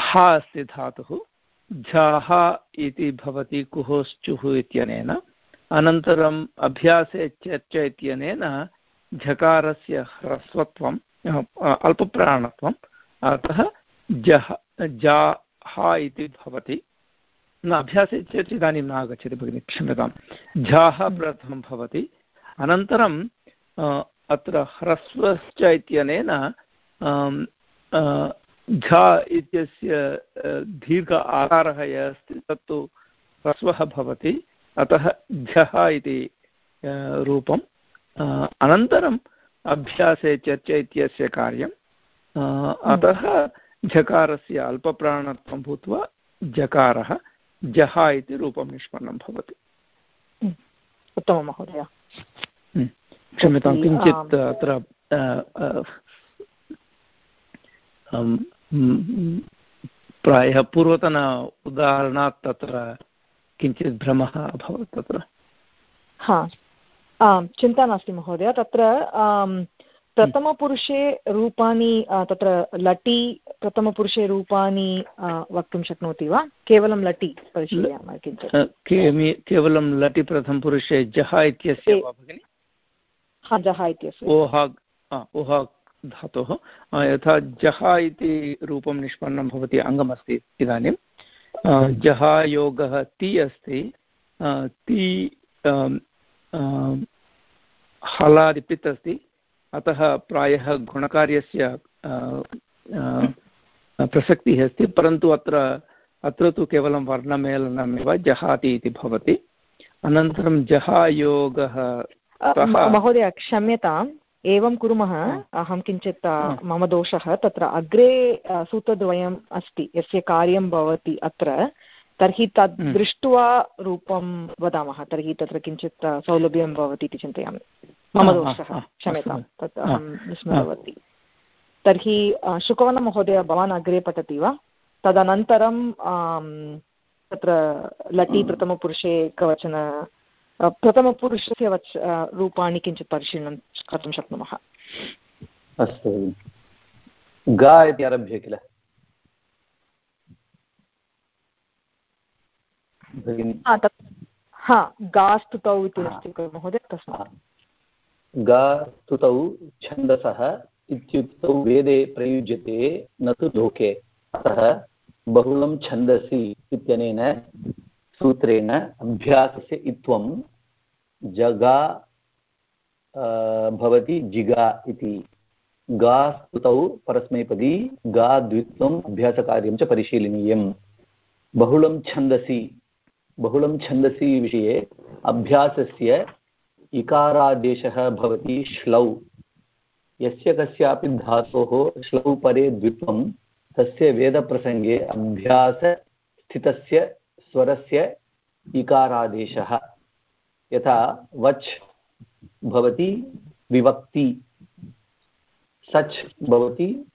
हा अस्ति धातुः। झाः इति भवति कुहोश्चुः इत्यनेन। अनन्तरम् अभ्यासे चर्च इत्यनेन झकारस्य ह्रस्वत्वम् अल्पप्राणत्वम् अतः जह जा हा इति भवति। न अभ्यासे चेत् इदानीं न आगच्छति भगिनि क्षम्यतां झाः प्रथमं भवति। अनन्तरं अत्र ह्रस्वश्च इत्यनेन झा इत्यस्य दीर्घ आकारः यः अस्ति तत्तु ह्रस्वः भवति। अतः झः इति रूपम्। अनन्तरम् अभ्यासे चर्च इत्यस्य कार्यम्। अतः झकारस्य अल्पप्राणत्वं भूत्वा जकारः जः इति रूपं निष्पन्नं भवति। उत्तमं महोदय। क्षम्यतां किञ्चित् अत्र प्रायः पूर्वतन उदाहरणात् तत्र किञ्चित् भ्रमः अभवत् तत्र। हा। आं चिन्ता नास्ति महोदय तत्र प्रथमपुरुषे रूपाणि तत्र लटि प्रथमपुरुषे रूपाणि वक्तुं शक्नोति वा? केवलं लटि परिशीलयामः किञ्चित्। केवलं लटि प्रथमपुरुषे जः इत्यस्य वा भगिनि? हा जः इत्यस्य ओहा ओहा धातुः यथा जः इति रूपं निष्पन्नं भवति, अङ्गमस्ति इदानीं। जः योगः ति अस्ति ति हलादिपित् अस्ति, अतः प्रायः गुणकार्यस्य प्रसक्तिः अस्ति, परन्तु अत्र अत्र तु केवलं वर्णमेलनमेव जहाति इति भवति। अनन्तरं जहायोगः महोदय क्षम्यताम्। एवं कुर्मः। अहं किञ्चित् मम दोषः। तत्र अग्रे सूत्रद्वयम् अस्ति। यस्य कार्यं भवति अत्र। तर्हि तद् हम्म। दृष्ट्वा रूपं वदामः। तर्हि तत्र किञ्चित् सौलभ्यं भवति इति चिन्तयामि। मम दोषः। क्षम्यतां तत् अहं विस्मृतवती तर्हि शुकवनमहोदय भवान् अग्रे पठति वा? तदनन्तरं तत्र लटि प्रथमपुरुषे एकवचन प्रथमपुरुषस्य वच रूपाणि किञ्चित् परिशीलनं कर्तुं शक्नुमः? अस्तु। गा इति आरभ्य किल? हा गा स्तुतौ इति अस्ति खलु महोदय तस्मात्। गा स्तुतौ छन्दसः इत्युक्तौ वेदे प्रयुज्यते न तु लोके अतः बहुलं छन्दसि इत्यनेन सूत्रेण अभ्यासस्य इत्वं जगा भवति जिगा इति। गा स्तुतौ परस्मैपदी, गा द्वित्वम् अभ्यासकार्यं च परिशीलनीयं बहुलं छन्दसि बहुलं छन्दसि विषये अभ्यासस्य इकारादेशः भवति श्लौ। यस्य कस्यापि धातोः श्लौ परे द्वित्वं, तस्य वेदप्रसङ्गे अभ्यासस्थितस्य स्वरस्य इकारादेशः। यथा वच् भवति विवक्ति सच् भवति,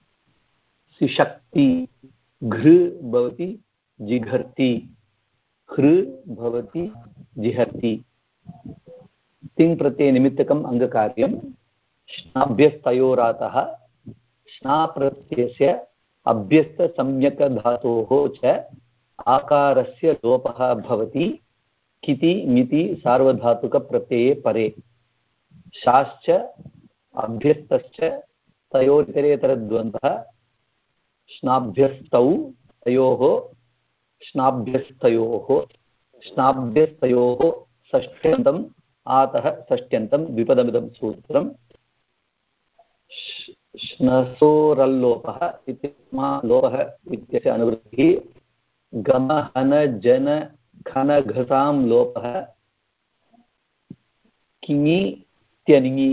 सिशक्ति। घृ भवति, जिघर्ति। हृ भवति, जिहर्ति। तिङ् प्रत्ययनिमित्तकम् अङ्गकार्यं श्नाभ्यस्तयोरातः श्नाप्रत्ययस्य अभ्यस्तसम्यक्धातोः च आकारस्य लोपः भवति किति मिति सार्वधातुकप्रत्यये परे। शाश्च, अभ्यस्तश्च, तयोरितरेतरद्वन्द्वः श्नाभ्यस्तौ तयोः श्नाभ्यस्तयोः श्नाभ्यस्तयोः षष्ट्यन्तम्, आतः षष्ट्यन्तं द्विपदमिदं सूत्रं श्नसोरल्लोपः इत्यस्मा लोपः इत्यस्य अनुवृत्तिः गमहनजन खनघसां लोपः किङित्यनिङि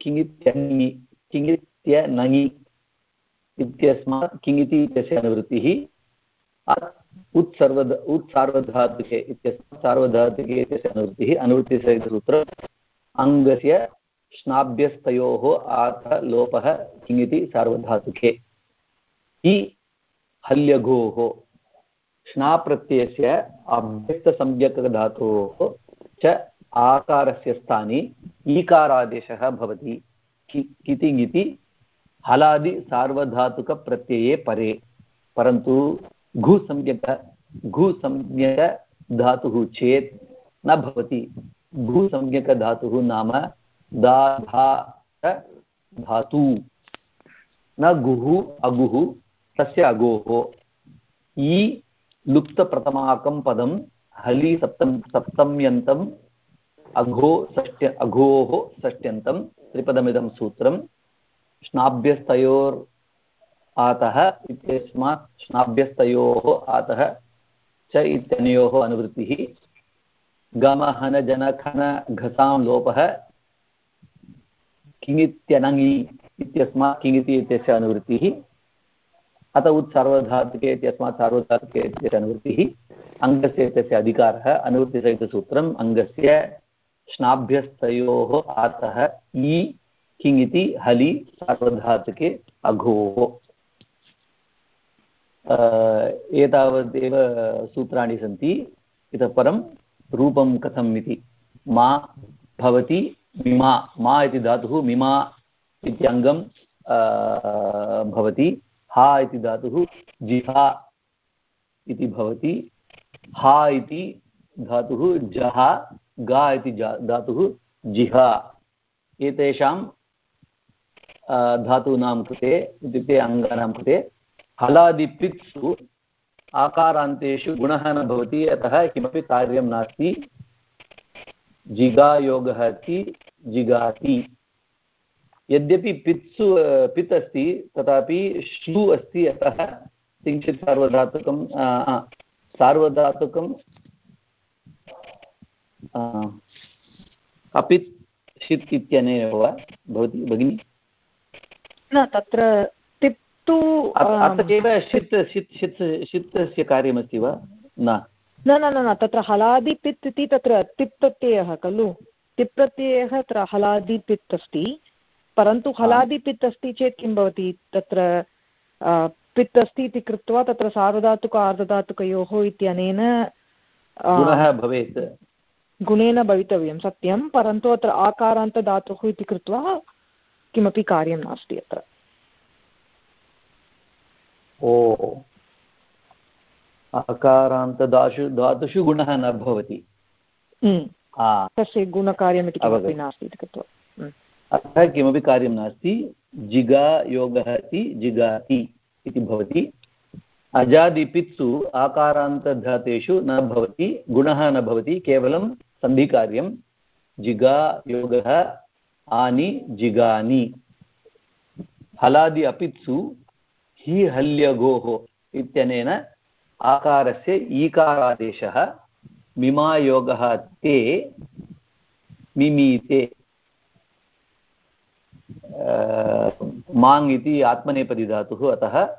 किङित्यनिङि किङित्यनङि इत्यस्मात् किङिति इत्यस्य अनुवृत्तिः। उत्सर्वद उत्सार्वधातुके इत्यस्मात् सार्वधातुके इत्यस्य अनुवृत्तिः। अनुवृत्तिसहितसूत्रम् अङ्गस्य श्नाभ्यस्तयोः आथ लोपः किङिति सार्वधातुके। हल्यघोः श्नाप्रत्ययस्य अभ्यस्तसंज्ञकधातोः च आकारस्य स्थाने ईकारादेशः भवति किति ङिति हलादि सार्वधातुकप्रत्यये परे। परन्तु घुसंज्ञक, घुसंज्ञकधातुः चेत् न भवति। घुसंज्ञकधातुः नाम दा धातु न गुः अगुः तस्य अगोः। ई लुप्तप्रथमाकं पदं हलि सप्तम, सप्तम्यन्तम्, अघो षष्ट्य, अघोः षष्ट्यन्तं, त्रिपदमिदं सूत्रं श्नाभ्यस्तयोर् आतः इत्यस्मात् श्नाभ्यस्तयोः आतः च इत्यनयोः अनुवृत्तिः, गमहनजनखनघसां लोपः, किङित्यनङि इत्यस्मात् किङिति इत्यस्य अनुवृत्तिः अत उत् सार्वधातुके इत्यस्मात् सार्वधातुके इत्यस्य अनुवृत्तिः अङ्गस्य इत्यस्य अधिकारः, अनुवृत्तिसहितसूत्रम् अङ्गस्य श्नाभ्यस्तयोः आतः इ किङिति हलि सार्वधातुके अघोः। एतावदेव सूत्राणि सन्ति। इतः परं रूपं कथम् इति? मा भवति मिमा। मा इति धातुः मिमा इत्यङ्गं भवति। हा इति धातुः जिहा इति भवति। हा इति धातुः जहा, गा इति धातुः जिहा। एतेषां धातूनां कृते, इत्युक्ते अङ्गानां कृते हलादिपित्सु आकारान्तेषु गुणः न भवति अतः किमपि कार्यं नास्ति। जिगायोगः अस्ति, जिगाति। यद्यपि पित्सु पित् अस्ति तथापि श्लु अस्ति अतः किञ्चित् सार्वधातुकं सार्वधातुकं अपित् षित् इत्यनेव भवति भगिनि? न तत्र तिप्तु अत्र एव षित् षित् षित् षित्तस्य कार्यमस्ति वा? न। न न न तत्र हलादि पित् इति तत्र तिप् प्रत्ययः खलु? तिप् प्रत्ययः तत्र हलादि पित् अस्ति। परन्तु हलादि पित् अस्ति चेत् किं भवति? तत्र पित् अस्ति इति कृत्वा तत्र सार्वधातुक आर्धधातुकयोः इत्यनेन भवेत्। गुणेन भवितव्यं सत्यं। परन्तु अत्र आकारान्तधातुः इति कृत्वा किमपि कार्यं नास्ति अत्र। ओ। अकारान्तदाशु धातुषु गुणः न भवति। तस्य गुणकार्यमिति किमपि नास्ति इति कृत्वा। अतः किमपि कार्यं नास्ति, जिगा योगः इति जिगाति इति भवति। अजादिपित्सु आकारान्तधातेषु न भवति, गुणः न भवति, केवलं सन्धिकार्यं। जिगा योगः, आनि, जिगानि। हलादि अपित्सु, हि हल्यगोः इत्यनेन आकारस्य ईकारादेशः। मिमायोगः ते, मिमीते। माङ् इति आत्मनेपदिधातुः, अतः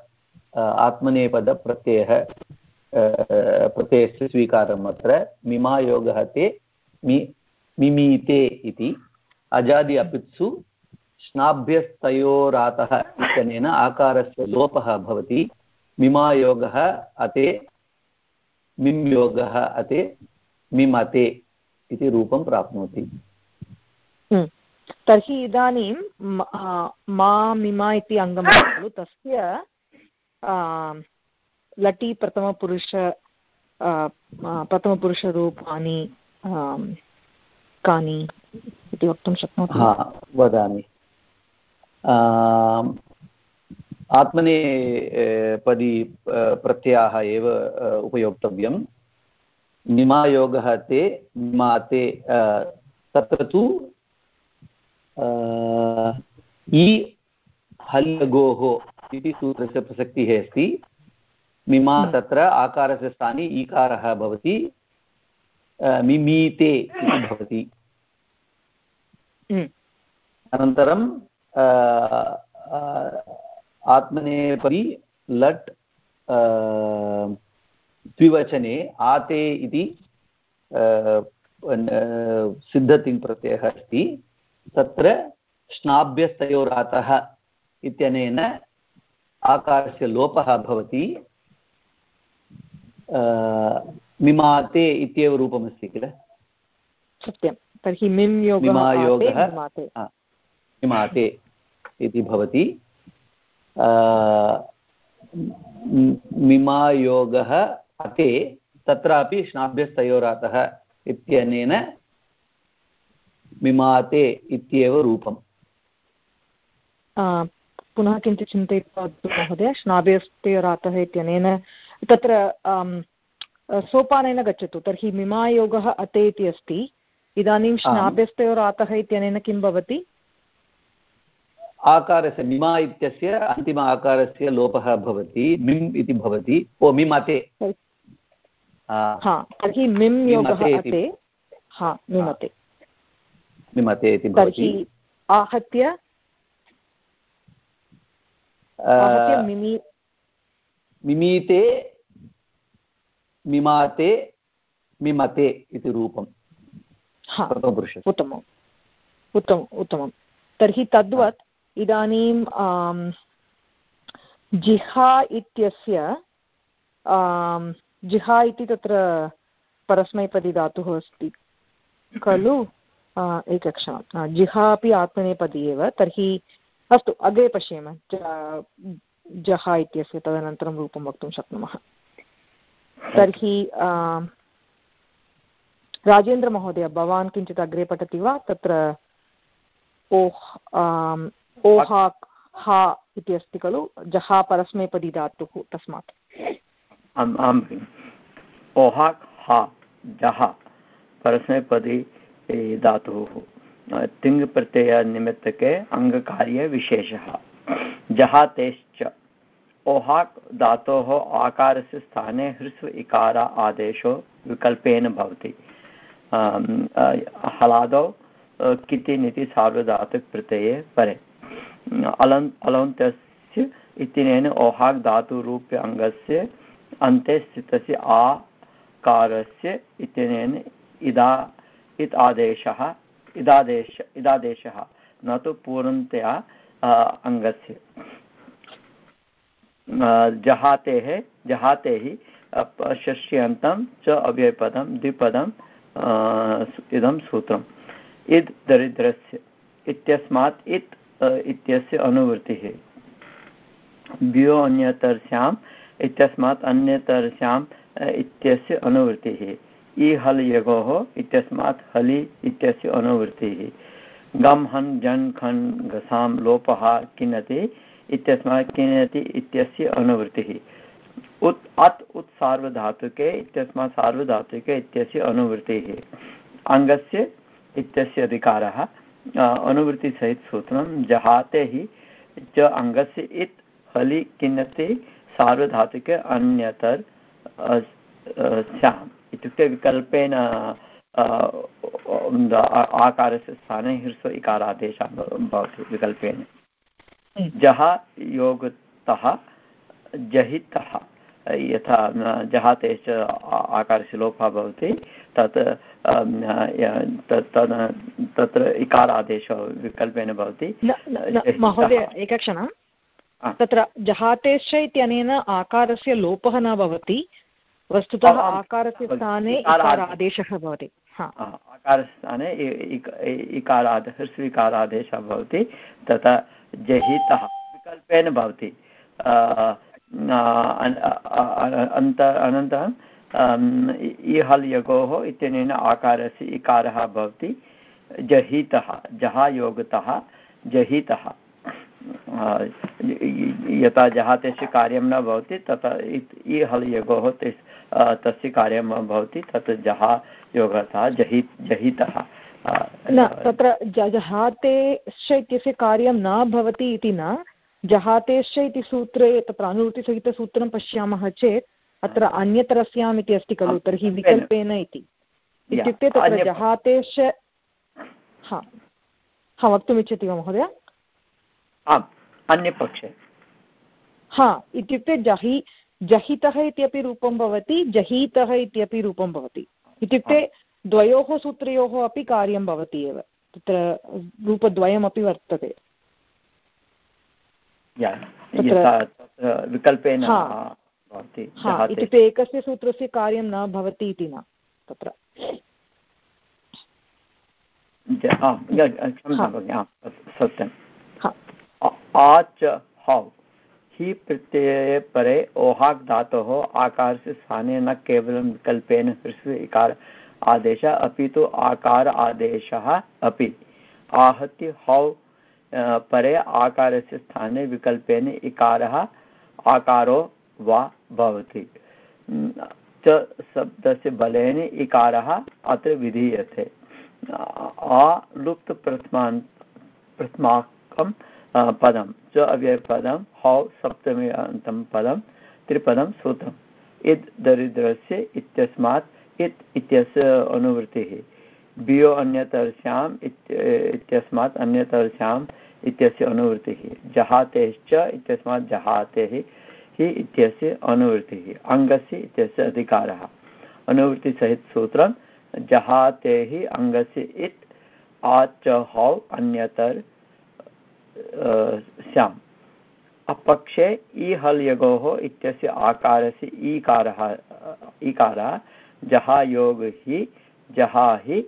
आत्मनेपदप्रत्ययः प्रत्ययस्य स्वीकारम् अत्र। मिमायोगः ते, मि, मिमीते इति। अजादि अपित्सु, स्नाभ्यस्तयोरातः इत्यनेन आकारस्य लोपः भवति। मिमायोगः अते मिम् अते, मिमते इति रूपं प्राप्नोति। हम्म। तर्हि इदानीं मा मिमा इति अङ्गं खलु तस्य लटि प्रथमपुरुष प्रथमपुरुषरूपाणि कानि इति वक्तुं शक्नोति? वदामि। आत्मने पदि प्रत्ययाः एव उपयोक्तव्यं निमायोगः ते निमाते तत्र तु इ हल्यगोः इति सूत्रस्य प्रसक्तिः अस्ति मिमा। तत्र आकारस्य स्थाने ईकारः भवति मिमीते इति भवति। अनन्तरं आत्मनेपदी लट् द्विवचने आते इति सिद्धतिङ्प्रत्ययः अस्ति तत्र श्नाभ्यस्तयोरातः इत्यनेन आकारस्य लोपः भवति। मिमाते इत्येव रूपमस्ति किल? सत्यं। तर्हि मिम् मिमायोगः मिमाते। इति भवति। मिमायोगः अते तत्रापि श्नाभ्यस्तयोरातः इत्यनेन मिमाते इत्येव रूपम्। पुनः किञ्चित् चिन्तयित्वा महोदय श्नाभ्यस्तयोरातः इत्यनेन। तत्र सोपानेन गच्छतु तर्हि मिमायोगः अते इति अस्ति। इदानीं श्नाभ्यस्तयोरातः इत्यनेन किं भवति? आकारस्य मिमा इत्यस्य अन्तिम आकारस्य लोपः भवति मिम् इति भवति। ओ मिमते। तर्हि मिम् योगः अते। हा मिमते। मिमते इति भवति। आहत्य मिमीते मिमाते मिमते इति रूपं उत्तमम् उत्तमम्। उत्तमं तर्हि तद्वत् इदानीं जिहा इत्यस्य जिहा इति तत्र परस्मैपदी धातुः अस्ति। खलु? एकक्षणं। जिहा अपि आत्मनेपदी एव तर्हि अस्तु, अग्रे पश्येम। जहा इत्यस्य तदनन्तरं रूपं वक्तुं शक्नुमः। तर्हि राजेन्द्रमहोदय, भवान् किञ्चित् अग्रे पठति वा? तत्र ओह् ओहाक् हा इति अस्ति खलु? जहा परस्मैपदी धातुः तस्मात् ओहाक् हा, जहा, परस्मैपदी धातुः। तिङ्प्रत्ययनिमित्तके अङ्गकार्यविशेषः जहातेश्च। ओहाक् धातोः आकारस्य स्थाने ह्रस्व इकार आदेशो विकल्पेन भवति। हलादौ कितिनिति सार्वधातुक प्रत्यये परे। अलन्, अलौन्तस्य इत्यनेन ओहाक् धातुरूप्य अङ्गस्य अन्ते स्थितस्य आकारस्य इत्यनेन इदा इत आदेशः इदादेश, इदादेशः, न तु पूर्णतया अङ्गस्य। जहातेः जहातेः षष्ट्यन्तं च अव्ययपदं द्विपदम् इदं सूत्रम्। इद् दरिद्रस्य, इत्यस्मात् इत् इत्यस्य अनुवृत्तिः। व्यो अन्यतरस्याम् इत्यस्मात् अन्यतरस्याम् इत्यस्य अनुवृत्तिः। इ हल् यगोः इत्यस्मात् हलि इत्यस्य अनुवृत्तिः। गम् हन् जन् खन् घसां लोपः किनति इत्यस्मात् किनति इत्यस्य अनुवृत्तिः। उत्, अत्, उत् सार्वधातुके इत्यस्मात् सार्वधातुके इत्यस्य अनुवृत्तिः। अङ्गस्य इत्यस्य अधिकारः अनुवृत्तिसहितसूत्रं जहाते हि, च अङ्गस्य इत्, हलि किन्नति सार्वधातुके अन्यतर स्याम्। इत्युक्ते विकल्पेन आकारस्य स्थाने ह्रस्व इकारादेशः भवति विकल्पेन। हम्म। जह योगतः जहितः यथा जहाते च आकारस्य लोपः भवति तत् तत्र इकारादेशः विकल्पेन भवति। महोदय एकक्षणं तत्र जहातेश्च इत्यनेन आकारस्य लोपः न भवति वस्तुतः आकारस्य स्थाने इकारादेशः भवति। आकारस्थाने इकाराद ह्रस्विकारादेशः भवति तथा जहितः विकल्पेन भवति। अन्त अनन्तरं इहल् यगोः इत्यनेन आकारस्य इकारः भवति। जहितः जहायोगतः जहितः। यथा जहातेस्य कार्यं न भवति तथा इ हल् यगोः तस्य कार्यं भवति तत् जहा योगतः जहि जहितः। न तत्र जहातेश्च इत्यस्य कार्यं न भवति इति न जहातेश्च इति सूत्रे तत्र अनुवृत्तिसहितसूत्रं पश्यामः चेत् अत्र अन्यतरस्याम् इति अस्ति खलु तर्हि विकल्पेन इति। इत्युक्ते तत्र जहातेश्च हा। हा वक्तुमिच्छति वा महोदय? अन्यपक्षे। हा इत्युक्ते जहि जहितः इत्यपि रूपं भवति जहीतः इत्यपि रूपं भवति। इत्युक्ते द्वयोः सूत्रयोः अपि कार्यं भवति एव। तत्र रूपद्वयमपि वर्तते। विकल्पेन इत्युक्ते एकस्य सूत्रस्य कार्यं न भवति इति न तत्र। सत्यम्। आच हौ हि प्रत्यये परे ओहाक् धातोः आकारस्य स्थाने न केवलं विकल्पेन ह्रस्व इकार आदेशः अपि तु आकार आदेशः अपि। आहत्य हौ परे आकारस्य स्थाने विकल्पेन इकारः आकारो वा भवति। च शब्दस्य बलेन इकारः अत्र विधीयते। आलुप्तप्रथमान् प्रथमाकं पदं, च अव्ययपदं हौ सप्तमी अन्तं पदं, त्रिपदं सूत्रम्। इद् दरिद्रस्य इत्यस्मात् इत् इत्यस्य अनुवृत्तिः। बियो अन्यतरस्याम् इत्यस्मात् अन्यतरस्याम् इत्यस्य अनुवृत्तिः। जहातेश्च इत्यस्मात् जहातेः हि इत्यस्य अनुवृत्तिः। अङ्गस्य इत्यस्य अधिकारः। अनुवृत्तिसहितसूत्रं जहाते अङ्गस्य इत्, आच, हौ अन्यतर स्याम्। अपक्षे इ हल् यगोः इत्यस्य आकारस्य ईकारः ईकारः जहायोग हि जहाहि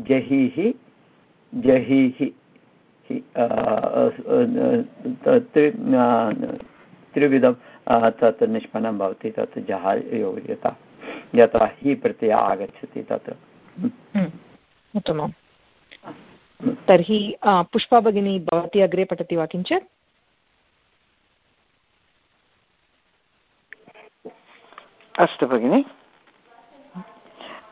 जहिः जहिः त्रिविधं तत् निष्पन्नं भवति तत् जहा यथा यथा हि प्रत्ययः आगच्छति हम्म, उत्तमम्। तर्हि पुष्पा भगिनी भवती अग्रे पठति वा किञ्चित्? अस्तु भगिनि।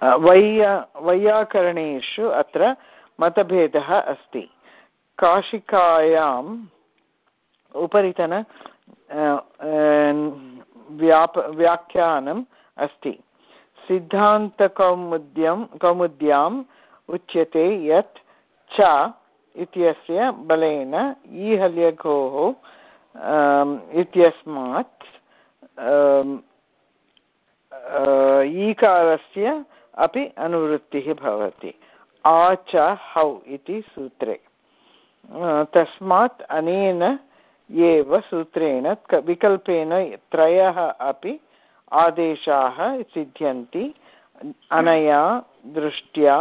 वैया वैयाकरणेषु अत्र मतभेदः अस्ति। काशिकायाम् उपरितन व्याप, व्याख्यानम् अस्ति। सिद्धान्तकौमुद्यं कौमुद्याम् उच्यते यत् च इत्यस्य बलेन ईहल्यघोः इत्यस्मात् ईकारस्य अपि अनुवृत्तिः भवति। आ च हौ इति सूत्रे। तस्मात् अनेन एव सूत्रेण विकल्पेन त्रयः अपि आदेशाः सिद्ध्यन्ति। अनया, दृष्ट्या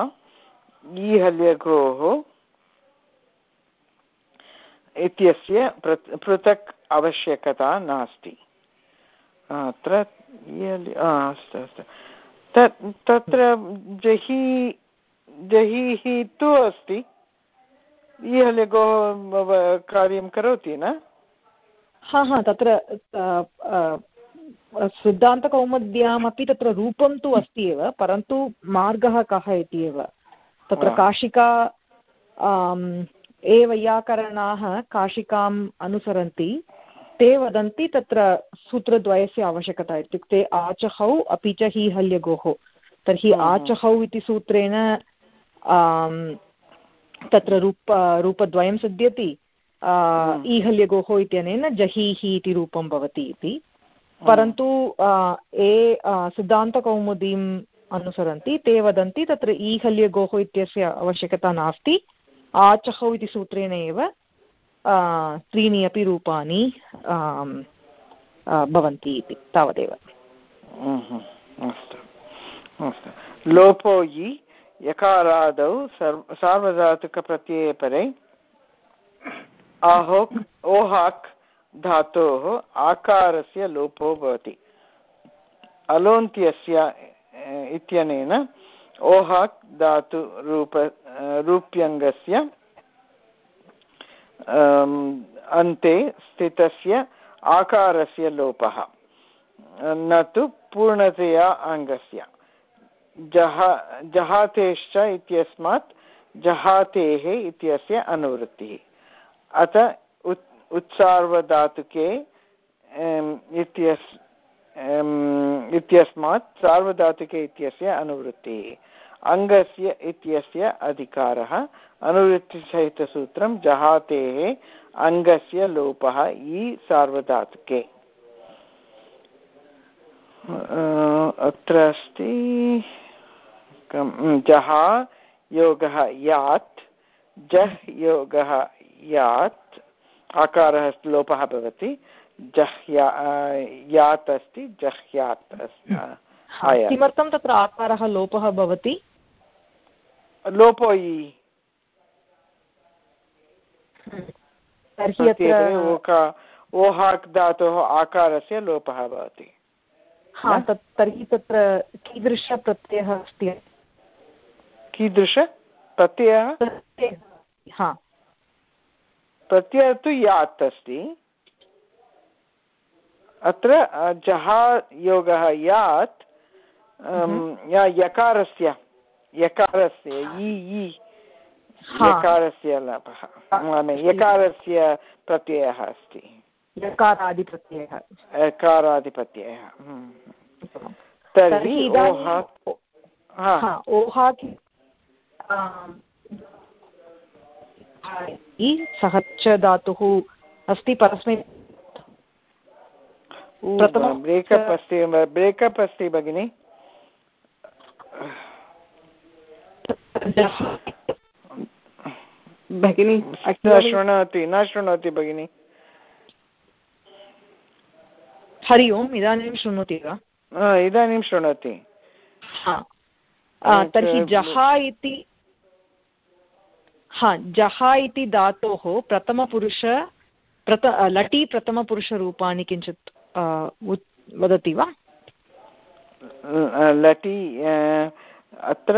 ईहल्यगोः इत्यस्य पृथक् आवश्यकता नास्ति। अत्र अस्तु अस्तु। तत्, तत्र जहि, जहिः तु अस्ति। ईहल्यगोः कार्यं करोति न? हा हा, तत्र सिद्धान्तकौमुद्यामपि तत्र रूपं तु अस्ति एव, परन्तु मार्गः कः इति एव। तत्र काशिका ये वैयाकरणाः काशिकाम् अनुसरन्ति ते वदन्ति तत्र सूत्रद्वयस्य आवश्यकता इत्युक्ते आचहौ अपि च हि हल्यगोः। तर्हि आचहौ इति सूत्रेण तत्र रूप रूपद्वयं सिद्ध्यति ईहल्यगोः इत्यनेन जहीहि इति रूपं भवति इति। परन्तु ये सिद्धान्तकौमुदीम् अनुसरन्ति, ते वदन्ति तत्र ईहल्यगोः इत्यस्य आवश्यकता नास्ति। आचहौ इति सूत्रेण एव त्रीणि अपि रूपाणि भवन्ति इति, तावदेव। लोपो यि यकारादौ सर्व सार्वधातुकप्रत्यये परे आहोक्, ओहाक् धातोः आकारस्य लोपो भवति। अलोन्त्यस्य इत्यनेन ओहाक् धातु रूप रूप्यङ्गस्य अन्ते स्थितस्य आकारस्य लोपः, न तु पूर्णतया अङ्गस्य। जह, जहातेश्च इत्यस्मात् जहातेः इत्यस्य अनुवृत्तिः। अत उत्, उत्सार्वधातुके इत्यस् इत्यस्मात् सार्वधातुके इत्यस्य अनुवृत्तिः। अङ्गस्य इत्यस्य अधिकारः। अनुवृत्तिसहितसूत्रं जहातेः अङ्गस्य लोपः इ सार्वधातुके। अत्र अस्ति जहा योगः यात्, जह् योगः यात्, आकारः, लोपः भवति। जह्या यात् अस्ति जह्यात् किमर्थं तत्र आकारः लोपः भवति? लोपो तर्हि ओहाक् धातोः आकारस्य लोपः भवति। हा तत् तर्हि तत्र कीदृशप्रत्ययः अस्ति? कीदृश? प्रत्ययः हा। प्रत्ययः तु यात् अस्ति। अत्र जहा योगः यात् यकारस्य यकारस्य इ इ यकारस्य लाभः यकारस्य प्रत्ययः अस्ति। यकारादिप्रत्ययः यकारादिप्रत्ययः तर्हि ओहा सः च धातुः अस्ति परस्मै ब्रेकप् अस्ति ब्रेकप् अस्ति भगिनि भगिनि न शृणोति न शृणोति भगिनि हरि ओम् इदानीं शृणोति वा इदानीं शृणोति तर्हि जहा इति हा जहा इति धातोः प्रथमपुरुष प्रथ लटि प्रथमपुरुषरूपाणि किञ्चित् वदति वा? लटि अत्र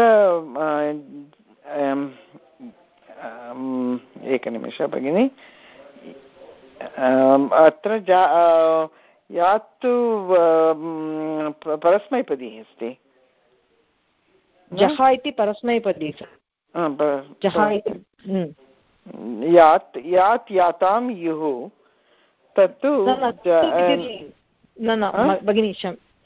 एकनिमिष भगिनि। अत्र जा यात्तु परस्मैपदी अस्ति। जहा इति परस्मैपदी जः यात् यात् यातां युः। तत्तु न न भगिनि।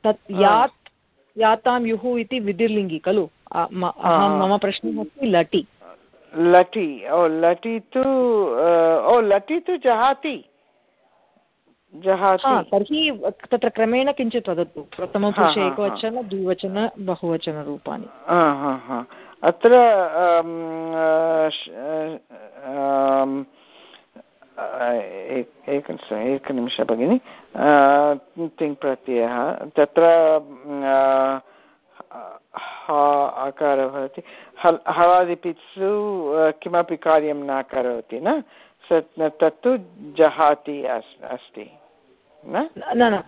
तत् यात् यातां युः इति विधिर्लिङ्गि खलु? मम प्रश्नः अस्ति लटि। लटि ओ लटि तु ओ लटि तु जहाति। जहाति। तर्हि तत्र क्रमेण किञ्चित् वदतु। प्रथमपुरुषे एकवचन द्विवचन बहुवचनरूपाणि। अत्र एक एकनिमिष भगिनि। तिङ् प्रत्ययः। तत्र हा आकारः भवति। हल् हलादिपित्सु किमपि कार्यं न करोति न? तत्तु जहाति अस्ति न? न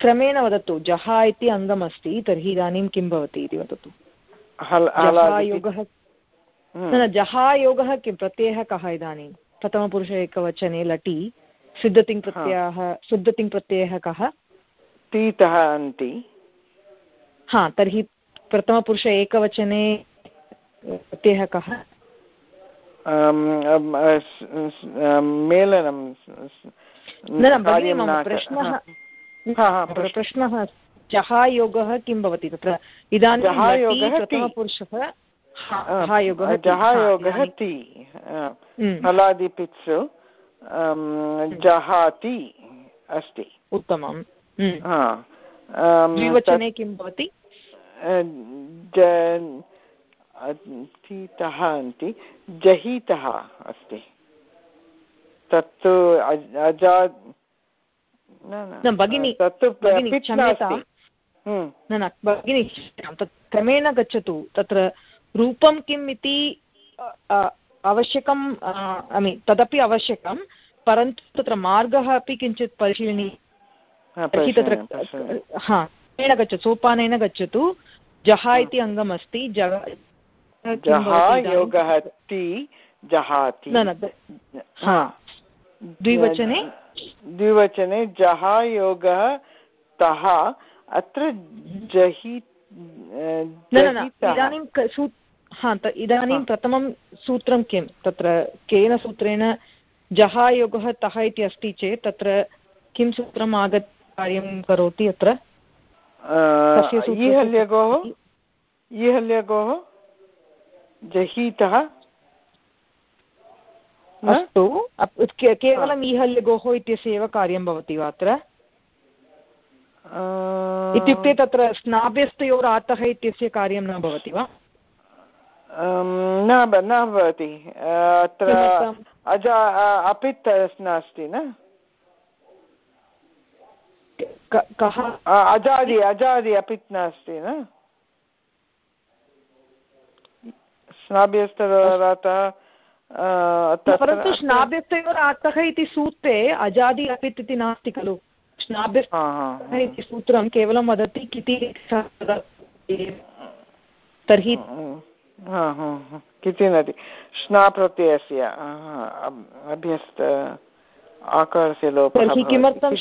क्रमेण वदतु जहा इति अङ्गमस्ति तर्हि इदानीं किं भवति इति वदतु। जहायोगः न जहायोगः किं? प्रत्ययः कः इदानीं? प्रथमपुरुष एकवचने लटि। सिद्धतिङ् प्रत्ययः शुद्धतिङ् प्रत्ययः कः? तीतः अन्ति। हा तर्हि प्रथमपुरुष एकवचने प्रत्ययः कः? मेलनं प्रश्नः प्रश्नः जहायोगः किं भवति तत्र? इदानीं प्रथमपुरुषः जहायोगः ति हलादिपित्सु जहाति अस्ति। उत्तमं द्विवचने किं भवति? अतीतः अन्ति जहीतः अस्ति। तत्तु अजा न भगिनि तत्तु हम्म। न न भगिनि तत् क्रमेण गच्छतु तत्र रूपं किम् इति आवश्यकं ऐ मीन् तदपि आवश्यकं परन्तु तत्र मार्गः अपि किञ्चित् परिशीलनीयः तर्हि तत्र हा गच्छतु सोपानेन गच्छतु जः इति अङ्गम् अस्ति हा। द्विवचने? द्विवचने जः योगः तः अत्र जहि इदानीं हा त इदानीं प्रथमं सूत्रं किं? तत्र केन सूत्रेण जहायोगः तः इति अस्ति चेत् तत्र किं सूत्रम् आगत् कार्यं करोति अत्र? ईहल्यगोः ईहल्यगोः जहीतः? अस्तु। केवलम् ईहल्यगोः इत्यस्य एव कार्यं भवति वा अत्र? इत्युक्ते तत्र स्नाभ्यस्तयोरातः इत्यस्य कार्यं न भवति वा? न न भवति अत्र अजा अपित् नास्ति न कः अजादि अजादि अपित् नास्ति न स्नाभ्यस्तरातः परन्तु स्नाभ्यस्तयोरातः इति सूत्रे अजादि अपित् इति नास्ति खलु। स्नाभ्यस्तः इति सूत्रं केवलं वदति किति तर्हि किति नति श्ना प्रत्ययस्य अभ्यस्त आकारस्य लोपः तर्हि किमर्थं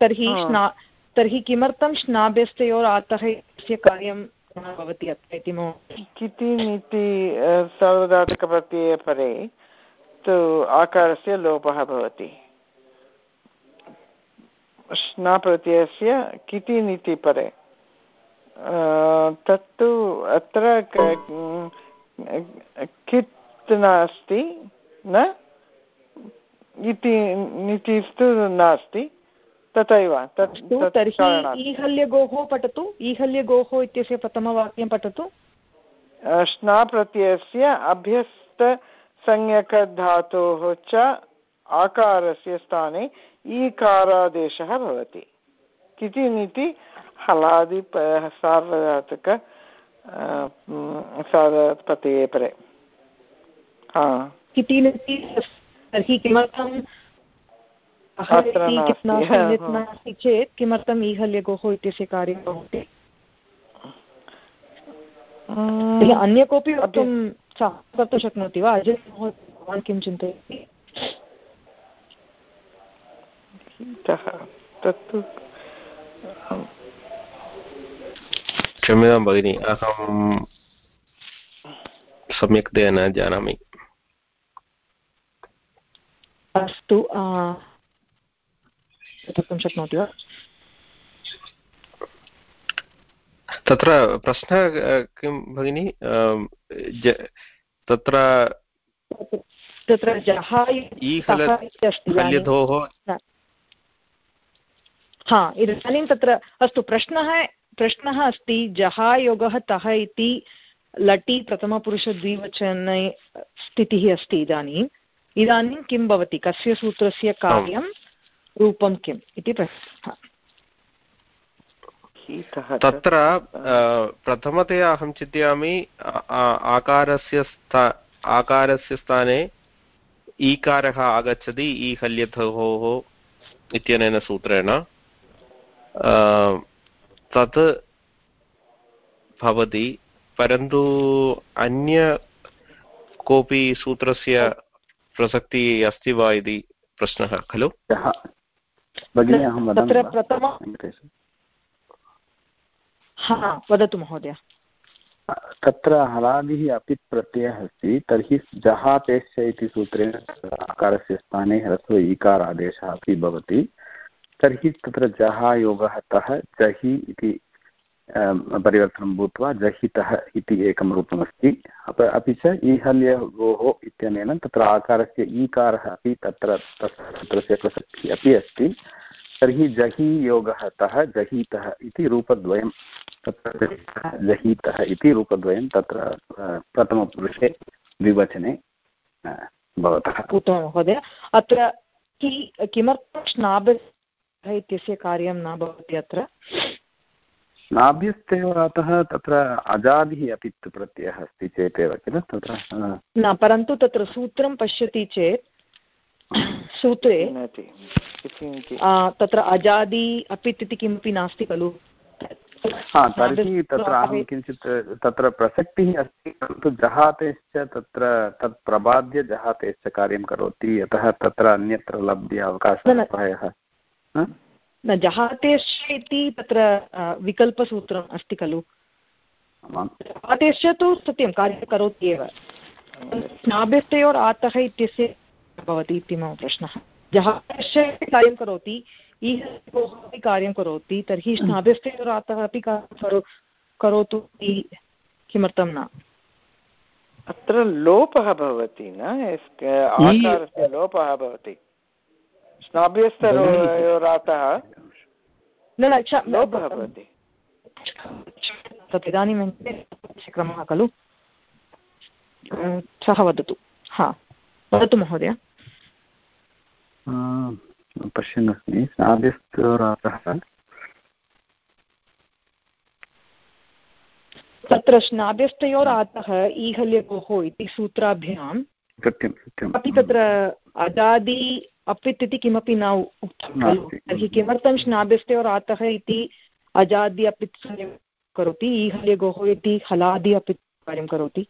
तर्हि तर्हि किमर्थं स्नाभ्यस्तयोरातः इत्यस्य कार्यं भवति अत्र इति मम किति नीति सार्वधातुकप्रत्यये परे तु आकारस्य लोपः भवति। स्नाप्रत्ययस्य किति नीति परे? तत्तु अत्र कित् नास्ति न? इति नीतिस्तु नास्ति तथैव तर्हि ईहल्यगोः पठतु ईहल्यगोः इत्यस्य प्रथमवाक्यं पठतु। स्नाप्रत्ययस्य अभ्यस्तसंज्ञकधातोः च आकारस्य स्थाने ईकारादेशः भवति। किति नीति हलादि सार्वधातुक सार्वप्रत्यये परे तर्हि किमर्थं नास्ति चेत् किमर्थम् ईहल्यगोः इत्यस्य कार्यं भवति अन्य कोऽपि वक्तुं कर्तुं शक्नोति वा अजय भवान् किं चिन्तयति तत्तु क्षम्यतां भगिनि अहं सम्यक्तया न जानामि अस्तु वक्तुं शक्नोति वा? तत्र प्रश्नः किं भगिनि? तत्र तत्र हा इदानीं तत्र अस्तु प्रश्नः प्रश्नः अस्ति जहायोगः तः इति लटि प्रथमपुरुषद्विवचने स्थितिः अस्ति इदानीम्। इदानीं किं भवति? कस्य सूत्रस्य कार्यं रूपं किम् इति प्रश्नः। तत्र प्रथमतया अहं चिन्तयामि आकारस्य स्था आकारस्य स्थाने ईकारः आगच्छति ईहल्यथोः इत्यनेन सूत्रेण। तत् भवति परन्तु अन्य कोऽपि सूत्रस्य प्रसक्तिः अस्ति वा इति प्रश्नः खलु? तत्र प्रथम वदतु महोदय। तत्र हलादिः अपि प्रत्ययः अस्ति तर्हि जहातेश्च इति सूत्रेण आकारस्य स्थाने ह्रस्व ईकारादेशः अपि भवति। तर्हि तत्र जहायोगः तः जहि इति परिवर्तनं भूत्वा जहितः इति एकं रूपमस्ति। अपि च ईहल्यगोः इत्यनेन तत्र आकारस्य ईकारः अपि तत्र तस्य प्रसक्तिः अपि अस्ति। तर्हि जहि योगः तः जहीतः इति रूपद्वयं तत्र जहीतः इति रूपद्वयं तत्र प्रथमपुरुषे द्विवचने भवतः। उत्तमं महोदय। अत्र किमर्थं स्नाबः इत्यस्य कार्यं न भवति अत्र? नाभ्यस्तेवातः तत्र अजादिः अपि प्रत्ययः अस्ति चेदेव किल? तत्र न परन्तु तत्र सूत्रं पश्यति चेत् सूत्रे तत्र अजादि अपित् इति किमपि नास्ति खलु? हा तर्हि तत्र अहं किञ्चित् तत्र प्रसक्तिः अस्ति परन्तु जहातेश्च तत्र तत् प्रबाद्य जहातेश्च कार्यं करोति यतः तत्र अन्यत्र लभ्य अवकाशः प्रायः न जहातेश्च इति तत्र विकल्पसूत्रम् अस्ति खलु। जहातेश्च तु सत्यं कार्यं करोति एव। स्नाभ्यस्तयोर् आतः इत्यस्य भवति इति मम प्रश्नः। जहातेश्च कार्यं करोति ईहोः अपि कार्यं करोति तर्हि स्नाभ्यस्तयोर् आतः अपि कार्यं करोतु इति किमर्थं न? अत्र लोपः भवति न? लोपः भवति। स्नाभ्यस्तयोरातः न न लोपः भवति। तत् इदानीं क्रमः खलु? सः वदतु। हा वदतु महोदय। पश्यन्नस्मि स्नाभ्यस्तयोरातः तत्र स्नाभ्यस्तयोरातः ईहल्यगोः इति सूत्राभ्यां सत्यं सत्यम् अपि तत्र अजादि अपित् इति किमपि न उक्तं खलु। तर्हि किमर्थं स्नाभ्यस्तयोरातः इति अजादि अपित् कार्यं करोति ईहल्यगोः इति हलादि अपि कार्यं करोति?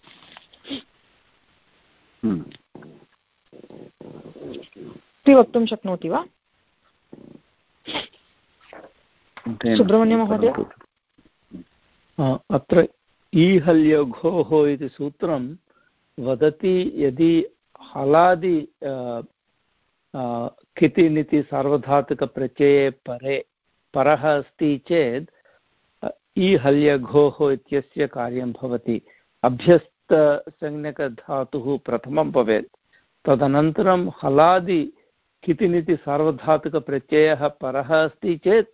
इति वक्तुं शक्नोति वा? सुब्रह्मण्यमहोदय? अत्र ईहल्यघोः इति सूत्रं वदति यदि हलादि कितिनिति सार्वधातुकप्रत्यये परे, परः अस्ति चेत् ईहल्यघोः इत्यस्य कार्यं भवति। अभ्यस्तसंज्ञकधातुः प्रथमं भवेत्। तदनन्तरं हलादि कितिनिति सार्वधातुकप्रत्ययः परः अस्ति चेत्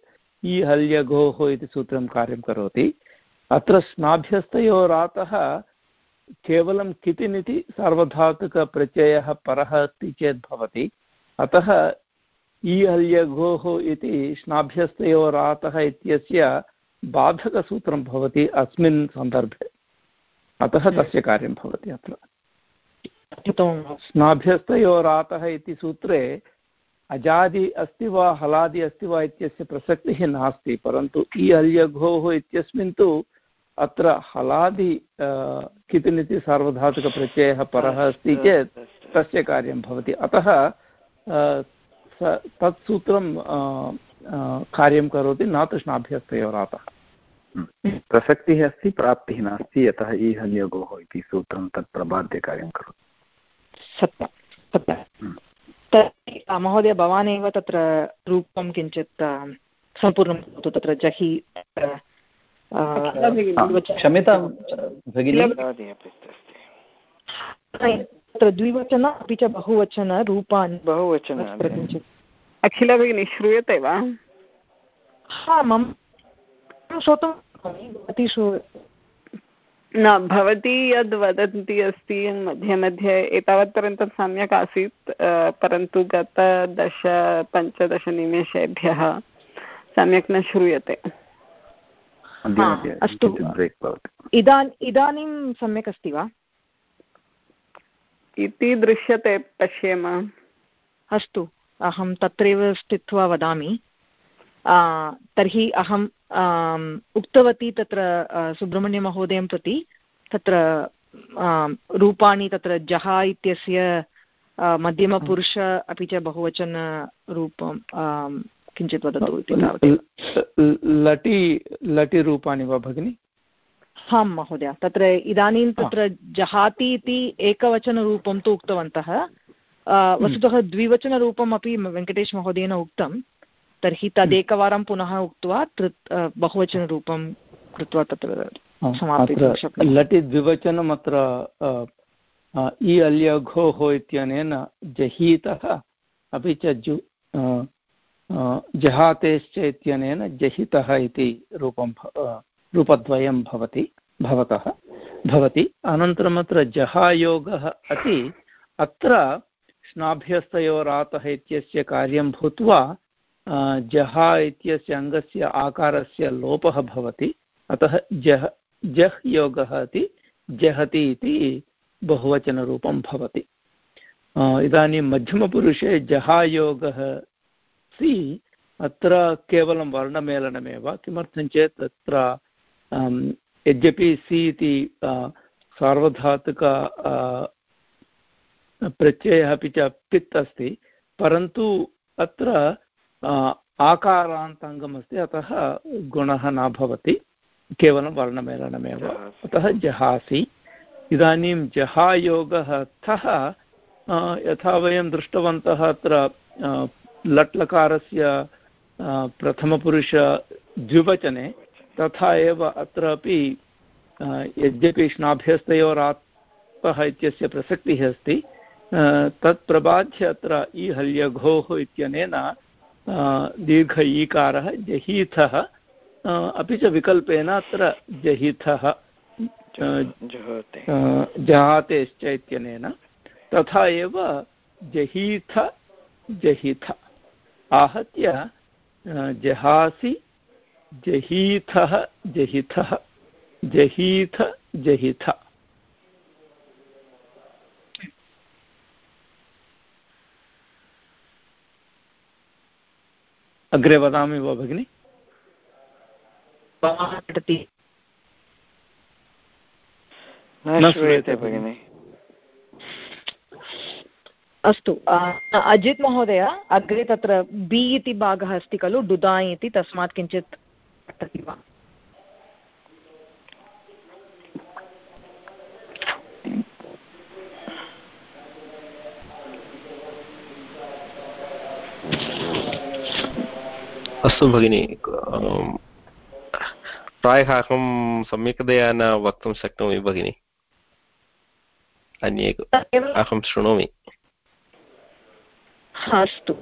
ईहल्यघोः इति सूत्रं कार्यं करोति। अत्र स्नाभ्यस्तयोरातः केवलं कितिनिति सार्वधातुकप्रत्ययः परः अस्ति चेत् भवति। अतः ईहल्यघोः इति स्नाभ्यस्तयोरातः इत्यस्य बाधकसूत्रं भवति अस्मिन् सन्दर्भे। अतः तस्य कार्यं भवति अत्र। स्नाभ्यस्तयोरातः इति सूत्रे अजादि अस्ति वा हलादि अस्ति वा इत्यस्य प्रसक्तिः नास्ति परन्तु इ हल्यघोः इत्यस्मिन् तु अत्र हलादि कितिनिति सार्वधातुकप्रत्ययः परः अस्ति चेत् तस्य कार्यं भवति। अतः तत् सूत्रं कार्यं करोति न तु स्नाभ्यस्तयोरातः प्रसक्तिः अस्ति प्राप्तिः नास्ति यतः ईहल्यगोः इति सूत्रं तत् प्रबाद्य कार्यं करोति। सत्यं सत्यं। तर्हि महोदय भवान् एव तत्र रूपं किञ्चित् सम्पूर्णं भवतु तत्र जहि क्षम्यतां भगिनी। तत्र द्विवचन अपि च बहुवचनरूपाणि बहुवचन अखिला भगिनी श्रूयते वा? हा मम श्रोतुं भवती श्रू न भवती यद् वदन्ती अस्ति मध्ये मध्ये एतावत्पर्यन्तं सम्यक् आसीत् परन्तु गतदश पञ्चदशनिमेषेभ्यः सम्यक् न श्रूयते। अस्तु। इदा इदानीं सम्यक् अस्ति वा? इति दृश्यते पश्येम अस्तु अहं तत्रैव स्थित्वा वदामि तर्हि अहं उक्तवती तत्र सुब्रह्मण्यमहोदयं प्रति तत्र रूपाणि तत्र जहा इत्यस्य मध्यमपुरुष अपि च बहुवचनरूपं किञ्चित् वदतु इति लटि लटिरूपाणि वा भगिनि आं महोदय। तत्र इदानीं तत्र जहाति इति एकवचनरूपं तु उक्तवन्तः। वस्तुतः द्विवचनरूपम् अपि वेङ्कटेशमहोदयेन उक्तं। तर्हि तदेकवारं पुनः उक्त्वा तृ बहुवचनरूपं कृत्वा तत्र लटि द्विवचनम् अत्र इ अल्यघोः इत्यनेन जहीतः अपि च जु जहातेश्च इत्यनेन जहितः इति रूपं रूपद्वयं भवति भवतः भवति अनन्तरम् अत्र जहायोगः अपि अत्र स्नाभ्यस्तयोरातः इत्यस्य कार्यं भूत्वा जहा इत्यस्य अङ्गस्य आकारस्य लोपः भवति। अतः जह, जह् योगः इति, जहति इति बहुवचनरूपं भवति। इदानीं मध्यमपुरुषे जहायोगः सि अत्र केवलं वर्णमेलनमेव, किमर्थं चेत् तत्र यद्यपि सि इति सार्वधातुक प्रत्ययः अपि च पित् अस्ति परन्तु अत्र आकारान्तङ्गमस्ति अतः गुणः न भवति केवलं वर्णमेलनमेव। अतः जहासि। इदानीं जहायोगः थः यथा वयं दृष्टवन्तः अत्र लट्लकारस्य प्रथमपुरुष द्विवचने तथा एव अत्रापि यद्यपि स्नाभ्यस्तयोरात्मः इत्यस्य प्रसक्तिः अस्ति तत् प्रबाध्य अत्र ईहल्यघोः इत्यनेन दीर्घ ईकारः जहीथः अपि च विकल्पेन अत्र जहिथः जहातेश्च इत्यनेन तथा एव जहीथ जहिथ आहत्य जहासि जहीथः जहिथः जहीथ जहिथ। अग्रे वदामि वा भगिनि? पठति न श्रूयते भगिनि। अस्तु अजित् महोदय अग्रे तत्र बि इति भागः अस्ति खलु डुदाय् इति तस्मात् किञ्चित् पठति वा अस्तु भगिनि प्रायः अहं सम्यक्तया न वक्तुं शक्नोमि भगिनि। अन्ये अहं शृणोमि। अस्तु।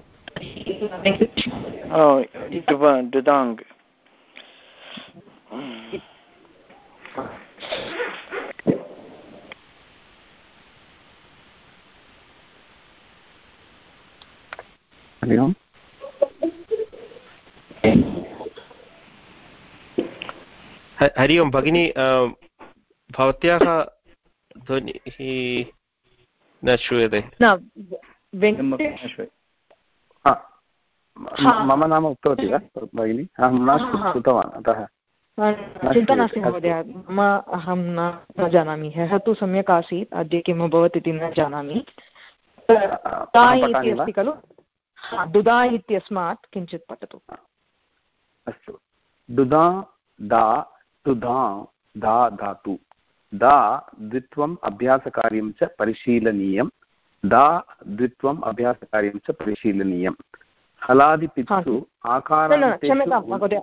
दुदाङ्ग्। हरि ओम् हरि ओं भगिनी भवत्याः ध्वनिः न श्रूयते। मम नाम उक्तवती वा भगिनि? अहं न श्रुतवान् अतः। चिन्ता नास्ति महोदय मम अहं न जानामि। ह्यः तु सम्यक् आसीत् अद्य किम् अभवत् इति न जानामि। इति अस्ति खलु? दुदा इत्यस्मात् किञ्चित् पठतु। अस्तु। दुदा दा तुधा दा धातु। दा द्वित्वम् अभ्यासकार्यं च परिशीलनीयं दा द्वित्वम् अभ्यासकार्यं च परिशीलनीयं हलादिपित्सु आकारान्तेषु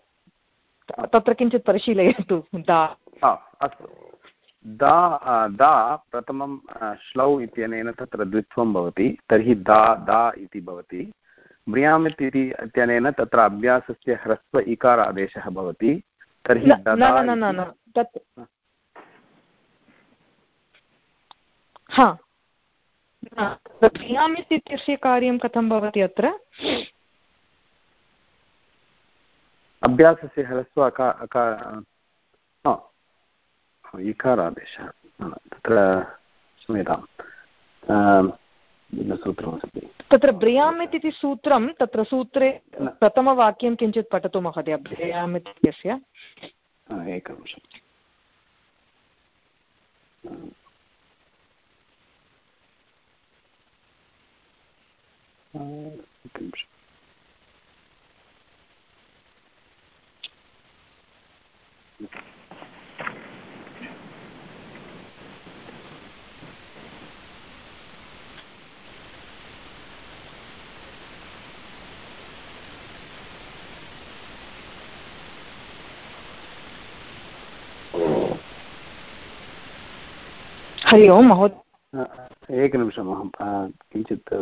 तत्र किञ्चित् परिशीलयतु। दा। अस्तु। दा दा प्रथमं श्लौ इत्यनेन तत्र द्वित्वं भवति तर्हि दा दा इति भवति। म्रियामित् इति इत्यनेन तत्र अभ्यासस्य ह्रस्व इकारादेशः भवति। तर्हि तत् हा। म्रियामित् इत्यस्य कार्यं कथं भवति अत्र? अभ्यासस्य ह्रस्व अका अकार इकारादेशः तत्र क्षम्यताम् सूत्रमस्ति तत्र ब्रियामित् इति सूत्रं तत्र सूत्रे प्रथमवाक्यं किञ्चित् पठतु महोदय ब्रियामित् इत्यस्य। एकनिमिषम्। एकनिमिषम्। हरि ओम् महोदय एकनिमिषम् अहं किञ्चित्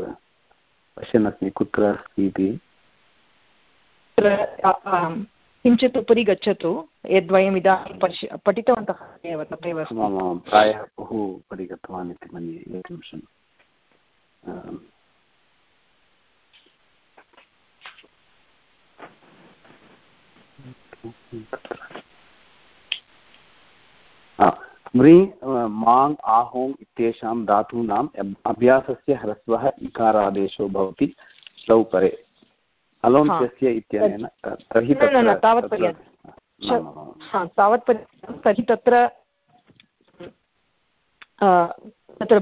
पश्यन् अस्मि कुत्र अस्ति इति। किञ्चित् उपरि गच्छतु, यद्वयम् इदानीं पश्य, पठितवन्तः एव, तथैव। प्रायः उपरि गतवान् इति मन्ये एकनिमिषम् म्रि माङ्, आहोङ् इत्येषां धातूनाम् अभ्यासस्य ह्रस्वः इकारादेशो भवति श्लौ परे। अलोन्त्यस्य इत्यनेन तर्हि तावत् तावत् तर्हि तत्र तत्र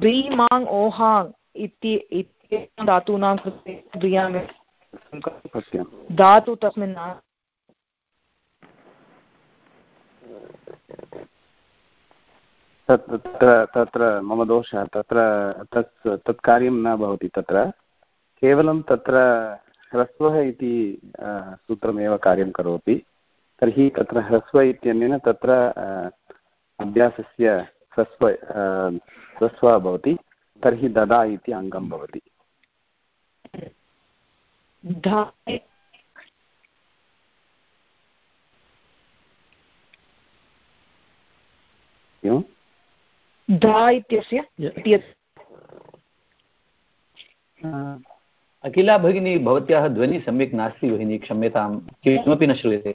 ब्री माङ् ओहाङ् इति धातूनां कृते ब्रियामि धातु तस्मिन् तत्र तत्र मम दोषः। तत्र तत् तत् कार्यं न भवति तत्र। केवलं तत्र ह्रस्वः इति सूत्रमेव कार्यं करोति तर्हि तत्र ह्रस्व इत्यनेन तत्र अभ्यासस्य ह्रस्व ह्रस्वः भवति तर्हि ददा इति अङ्गं भवति। धा इत्यस्य अखिला भगिनी भवत्याः ध्वनिः सम्यक् नास्ति भगिनी क्षम्यतां। किमपि न श्रूयते।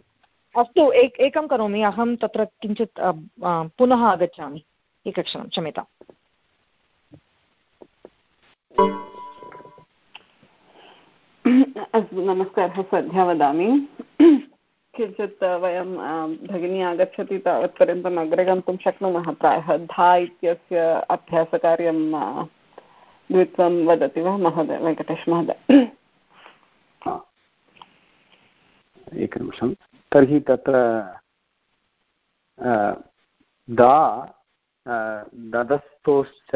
अस्तु एक एकं करोमि अहं तत्र किञ्चित् पुनः आगच्छामि। एकक्षणं क्षम्यताम्। अस्तु नमस्कारः सद्या वदामि। किञ्चित् वयं भगिनी आगच्छति तावत्पर्यन्तम् अग्रे गन्तुं शक्नुमः। प्रायः धा इत्यस्य अभ्यासकार्यं द्वित्वं वदति वा? महोदय, वेङ्कटेश, महोदय? एकनिमिषं। तर्हि तत्र दा ददस्थोश्च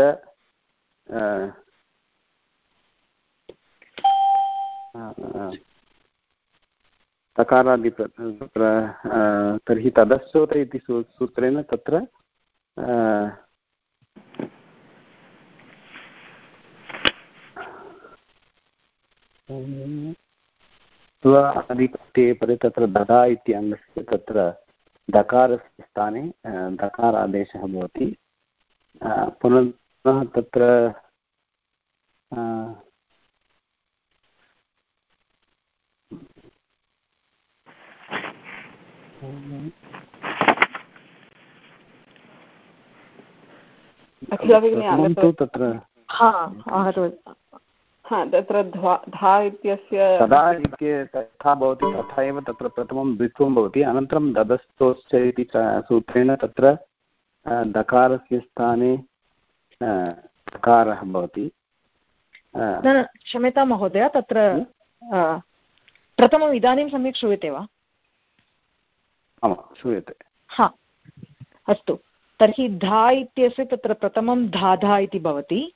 तकारादि तत्र तर्हि तदस्योत इति सूत्रेण तत्र स्व आदिप्रत्यये परे तत्र ददा इति अङ्गस्य तत्र दकारस्य स्थाने दकारादेशः भवति। पुनः तत्र तत्र तत्र धा इत्यस्य तदा तथा भवति तथा एव तत्र प्रथमं द्वित्वं भवति अनन्तरं ददस्थोश्च इति सूत्रेण तत्र दकारस्य स्थाने दकारः भवति। न क्षम्यतां महोदय तत्र प्रथमम् इदानीं सम्यक् श्रूयते वा? आमां श्रूयते। हा अस्तु। तर्हि धा इत्यस्य तत्र प्रथमं धाधा इति भवति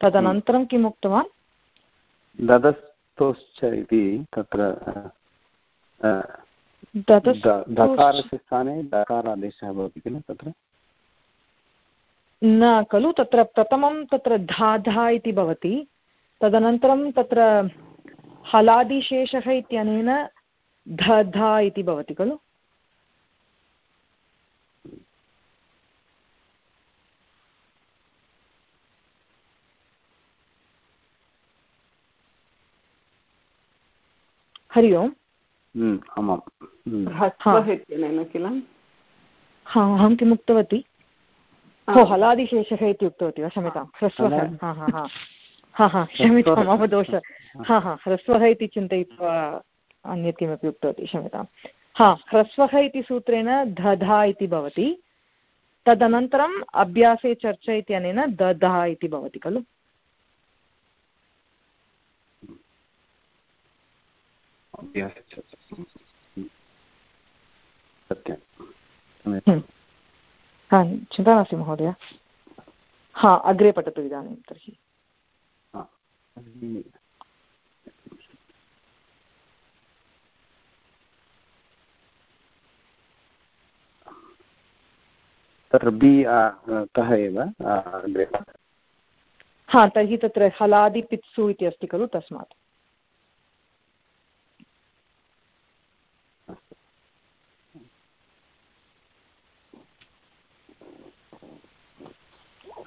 तदनन्तरं किम् उक्तवान् ददस्तोश्च इति तत्र दकारस्य स्थाने दकारादेशः भवति किल तत्र? न खलु तत्र प्रथमं तत्र धा धा इति भवति तदनन्तरं तत्र हलादिशेषः इत्यनेन ध धा इति भवति खलु? हरि ओम्। हम्म, आमां हम्म। किल? हा अहं किम् उक्तवती? ओ हलादिशेषः इति उक्तवती वा? क्षम्यतां ह्रस्वः। हा हा हा। हा हा क्षम्यतां मम दोष। हा। हा ह्रस्वः इति चिन्तयित्वा अन्यत् किमपि उक्तवती क्षम्यतां। हा ह्रस्वः इति सूत्रेण धधा इति भवति। तदनन्तरम् अभ्यासे चर्चा इत्यनेन दधः इति भवति खलु? सत्यं हा चिन्ता नास्ति महोदय हा अग्रे पठतु इदानीं तर्हि तत्र बि कः एव अग्रे हा तर्हि तत्र हलादिपित्सु इति अस्ति खलु तस्मात्।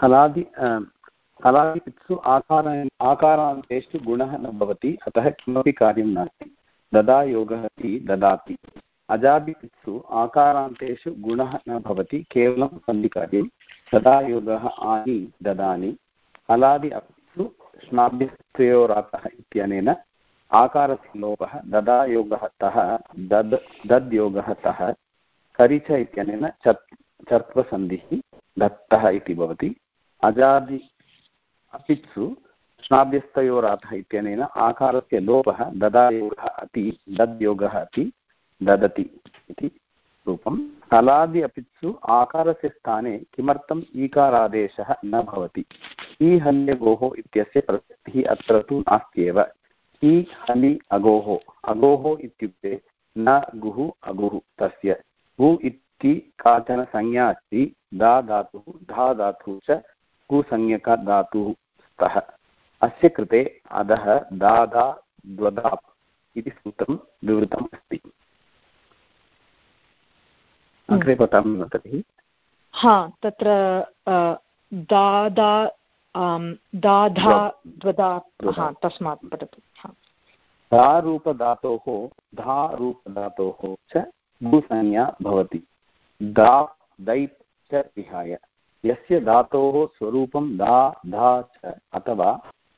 हलादि हलादिपित्सु आकार आकारान्तेषु गुणः न भवति, अतः किमपि कार्यं नास्ति। ददा योगः इति ददाति। अजादिपित्सु आकारान्तेषु गुणः न भवति, केवलं सन्धिकार्यं। ददा योगः आनि ददानि। हलादि अपित्सु स्नाभ्यस्त्रयोरातः इत्यनेन आकारस्य लोपः ददा योगः तः, दद् दद्योगः तः, करिच इत्यनेन चत्, चत्वसन्धिः दत्तः इति भवति। अजादि अपित्सु स्नाभ्यस्तयोरातः इत्यनेन आकारस्य लोपः ददायोगः अति, दद्योगः अपि ददति इति रूपं। हलादि अपित्सु आकारस्य स्थाने किमर्थम् ईकारादेशः न भवति? इ हल्यगोः इत्यस्य प्रसक्तिः अत्र तु नास्त्येव। इ हलि अगोः अगोः इत्युक्ते न गुः, अगुः तस्य। गु इति काचन संज्ञा अस्ति, दा धातुः, धा धातुः च कुसंज्ञकधातुः स्तः। अस्य कृते अधः दादा द्वदाप् इति सूत्रं विवृतम् अस्ति। अग्रे पठामि तर्हि हा तत्र दादा दाधा द्वदा हा तस्मात् पठतु धारूपधातोः धारूपधातोः च भूसंज्ञा भवति। दा दैप् च विहाय। यस्य धातोः स्वरूपं धा धा च अथवा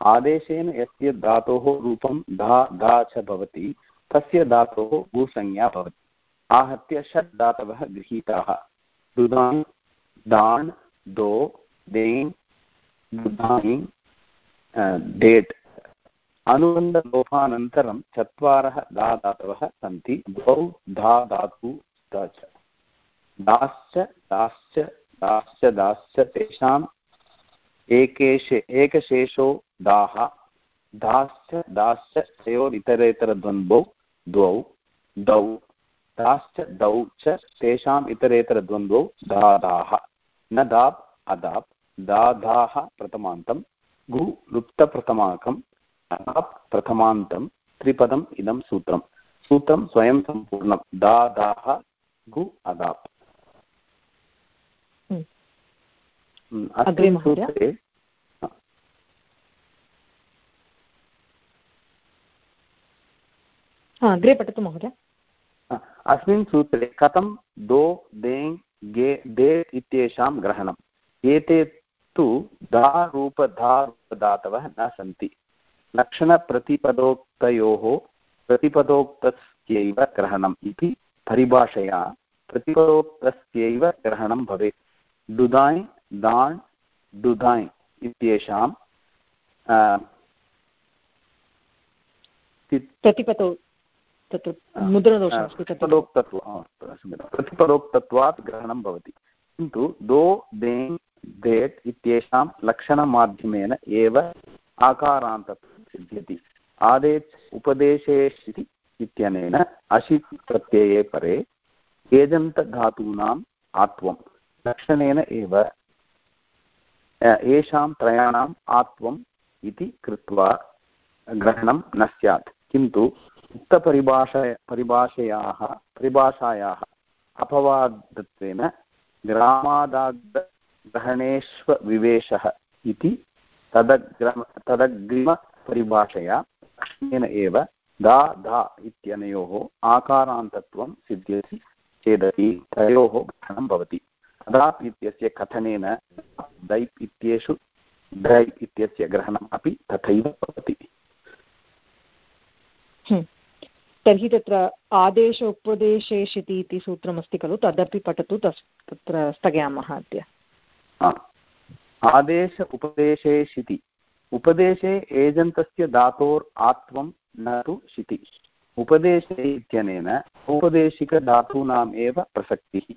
आदेशेन यस्य धातोः रूपं धा धा च भवति, तस्य धातोः भूसंज्ञा भवति। आहत्य षट् धातवः गृहीताः। दुदान् दाण् दो देङ् दुदानि डेट्। अनुबन्धलोपानन्तरं चत्वारः धा धातवः सन्ति। द्वौ धा धातु च। दाश्च दाश्च दाश्च दाश्च तेषाम् एकेशे एकशेषो दाः दाश्च दाश्च तयोरितरेतरद्वन्द्वौ द्वौ, दौ दाश्च दौ च तेषाम् इतरेतरद्वन्द्वौ दादाः। न दाप् अदाप् दाधाः प्रथमान्तं, गु लुप्तप्रथमाकम् अदाप् प्रथमान्तं, त्रिपदम् इदं सूत्रं सूत्रं स्वयं सम्पूर्णं दादाः, गु अदाप् अस्मिन् सूत्रे अग्रे पठतु महोदय। अस्मिन् सूत्रे कथं दो देङ् गे दे इत्येषां ग्रहणम्? एते तु धा रूप धा रूपधातवः न सन्ति। लक्षणप्रतिपदोक्तयोः प्रतिपदोक्तस्यैव ग्रहणम् इति परिभाषया प्रतिपदोक्तस्यैव ग्रहणं भवेत्। डुदाय् दाण् डुधाय् इत्येषां प्रतिपदौ तत्र प्रतिपदोक्तत्वात् ग्रहणं भवति। किन्तु दो देङ् देट् इत्येषां लक्षणमाध्यमेन एव आकारान्तत्वं सिद्ध्यति। आदेच् उपदेशे इति इत्यनेन अशित् प्रत्यये परे एजन्तधातूनाम् आत्वं। लक्षणेन एव येषां त्रयाणाम् आत्वम् इति कृत्वा ग्रहणं न स्यात्। किन्तु उक्तपरिभाष, परिभाषयाः, परिभाषायाः अपवादत्वेन ग्रामादाग्रहणेष्वविवेशः इति तदग्रम, तदग्रिमपरिभाषया लक्षणेन एव दा, धा इत्यनयोः आकारान्तत्वं सिद्ध्यति चेदपि तयोः ग्रहणं भवति। तदाप् इत्यस्य कथनेन दैप् इत्येषु दै इत्यस्य ग्रहणम् अपि तथैव भवति। हम्म। तर्हि तत्र आदेश उपदेशेषिति इति सूत्रमस्ति खलु? तदपि पठतु तस् तत्र स्थगयामः अद्य। आदेश उपदेशेषिति उपदेशे एजन्तस्य धातोर् आत्वं न तु शिति। उपदेशे इत्यनेन औपदेशिकधातूनाम् एव प्रसक्तिः।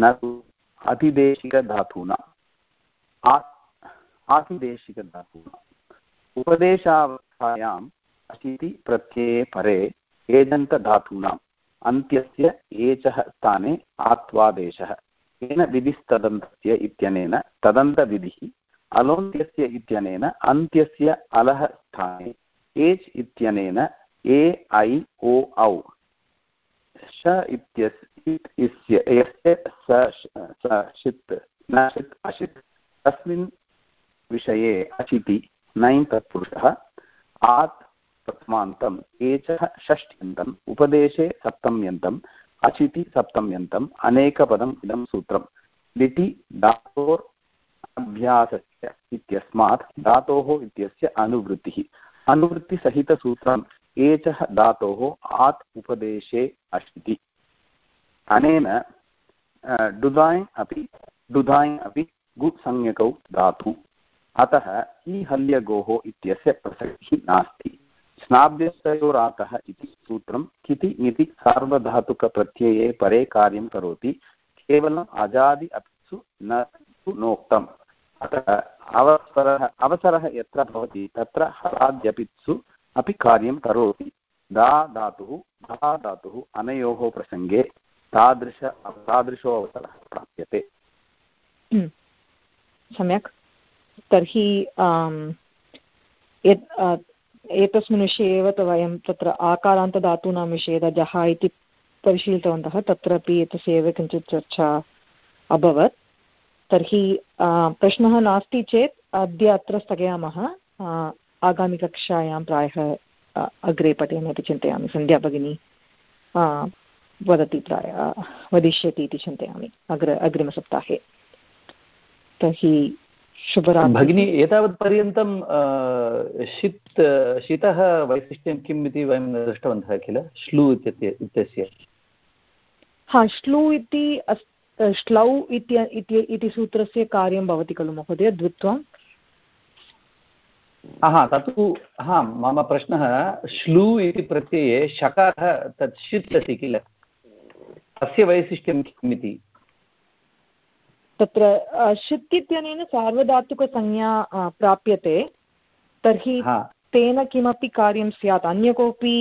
न तु अतिदेशिकधातूनाम् आतिदेशिकधातूनाम् उपदेशावस्थायाम् अशीति प्रत्यये परे एजन्तधातूनाम् अन्त्यस्य एचः स्थाने आत्वादेशः। येन विधिस्तदन्तस्य इत्यनेन तदन्तविधिः। अलोन्त्यस्य इत्यनेन अन्त्यस्य अलः स्थाने। एच् इत्यनेन ए ऐ ओ औ। श इत्यस्य यस्य स षित् न षित् अशित् तस्मिन् विषये अचिति नैन् तत्पुरुषः आत् प्रथमान्तम्, एचः षष्ट्यन्तम्, उपदेशे सप्तम्यन्तम्, अचिति सप्तम्यन्तम्, अनेकपदम् इदं सूत्रं लिटि धातोर् अभ्यासस्य इत्यस्मात् धातोः इत्यस्य अनुवृत्तिः। अनुवृत्तिसहितसूत्रम् एचः धातोः आत् उपदेशे अस्ति अनेन डुदाय् अपि डुदाय् अपि गुसंज्ञकौ धातु। अतः ईहल्यगोः इत्यस्य प्रसक्तिः नास्ति। स्नाभ्यस्तयोरातः इति सूत्रं किति इति सार्वधातुकप्रत्यये परे कार्यं करोति। केवलम् अजादि अपिसु न नोक्तम्। अतः अवसरः अवसरः यत्र भवति, तत्र हलाद्यपित्सु अपि कार्यं करोति। दा धातुः, धा धातुः अनयोः प्रसङ्गे तादृश तादृशो अवसरः प्राप्यते। हम्म। सम्यक्। तर्हि एतस्मिन् विषये एव वयं तत्र आकारान्तधातूनां विषये यदा जः इति परिशीलितवन्तः, तत्रापि एतस्य एव किञ्चित् चर्चा अभवत्। तर्हि प्रश्नः नास्ति चेत् अद्य अत्र स्थगयामः। आगामिकक्षायां प्रायः अग्रे पठेम इति चिन्तयामि। सन्ध्या, भगिनी। वदति प्रायः वदिष्यति इति चिन्तयामि अग्र अग्रिमसप्ताहे। तर्हि शुभरात्रि। भगिनी एतावत्पर्यन्तं शीत् शीतः वैशिष्ट्यं किम् इति वयं दृष्टवन्तः किल? श्लू इत्यस्य इत्यस्य। हा श्लू इति श्लौ इति सूत्रस्य कार्यं भवति खलु महोदय द्वित्वं। हा तत्तु हा मम प्रश्नः श्लू इति प्रत्यये शकारः तत् षित् अस्ति किल? तस्य वैशिष्ट्यं किम् इति तत्र षित् इत्यनेन सार्वधातुकसंज्ञा प्राप्यते तर्हि तेन किमपि कार्यं स्यात्? अन्य कोऽपि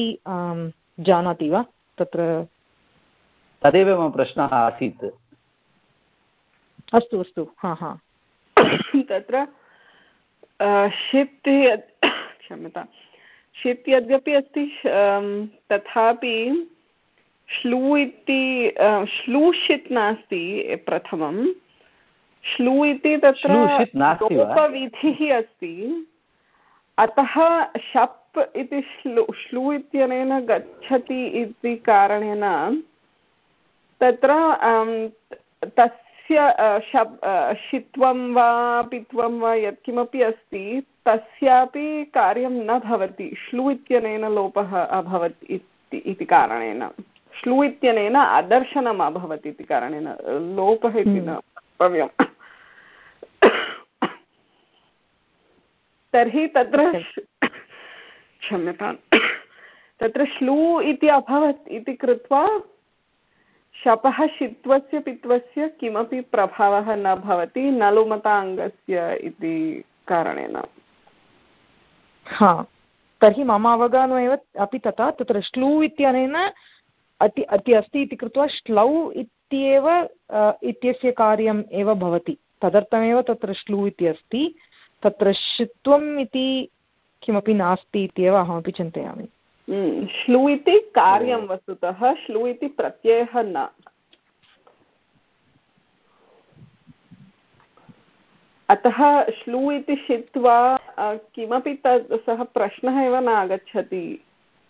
जानाति वा? तत्र तदेव मम प्रश्नः आसीत्। अस्तु अस्तु। हा हा। तत्र षित् क्षम्यता षित् यद्यपि अस्ति तथापि श्लू इति श्लूषित् नास्ति प्रथमं। श्लू इति तत्र लोपविधिः अस्ति। अतः शप् इति श्लू श्लू इत्यनेन गच्छति इति कारणेन तत्र तस्य शप् शित्वं वा पित्वं वा यत्किमपि अस्ति तस्यापि कार्यं न भवति। श्लू इत्यनेन लोपः अभवत् इति कारणेन। श्लू इत्यनेन अदर्शनम् अभवत् इति कारणेन लोपः इति न वक्तव्यम् तर्हि तत्र क्षम्यताम्। तत्र श्लू इति अभवत् इति कृत्वा शपः शित्वस्य पित्वस्य किमपि प्रभावः न भवति नलुमताङ्गस्य इति कारणेन। हा। तर्हि मम अवगानो एव अपि तथा तत्र श्लू इत्यनेन अति अति अस्ति इति कृत्वा श्लौ इत्येव इत्यस्य कार्यम् एव भवति। तदर्थमेव तत्र श्लू इति अस्ति। तत्र शित्वम् इति किमपि नास्ति इत्येव अहमपि चिन्तयामि। हम्म, श्लू इति कार्यं वस्तुतः श्लू इति प्रत्ययः न। अतः श्लू इति शित्वा किमपि तद् सः प्रश्नः एव न आगच्छति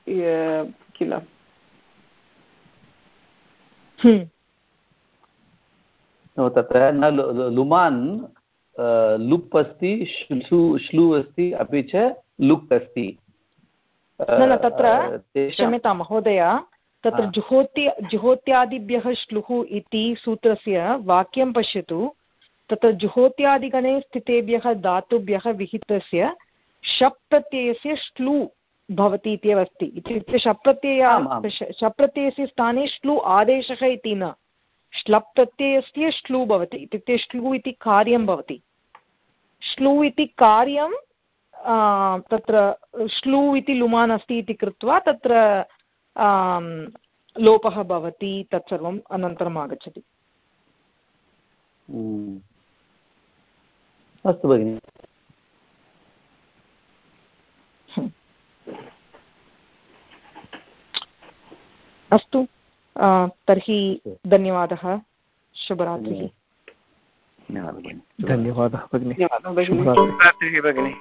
किल। तत्र न लुमान् लुप् अस्ति श्लू अस्ति अपि च लुक् अस्ति न न तत्र क्षम्यतां महोदय तत्र जुहोत्य जुहोत्यादिभ्यः श्लुः इति सूत्रस्य वाक्यं पश्यतु। तत्र जुहोत्यादिगणे स्थितेभ्यः धातुभ्यः विहितस्य शप् प्रत्ययस्य श्लू। भवति इत्येव अस्ति। इत्युक्ते शप् प्रत्यय शप् प्रत्ययस्य स्थाने श्लू आदेशः इति न। श्लप् प्रत्ययस्य श्लू भवति। इत्युक्ते श्लू इति कार्यं भवति। श्लू इति कार्यं तत्र श्लू इति लुमान् अस्ति इति कृत्वा तत्र लोपः भवति। तत्सर्वम् अनन्तरम् आगच्छति। अस्तु भगिनि। अस्तु। तर्हि धन्यवादः। शुभरात्रिः। धन्यवादः भगिनि। धन्यवादः भगिनि। भगिनि।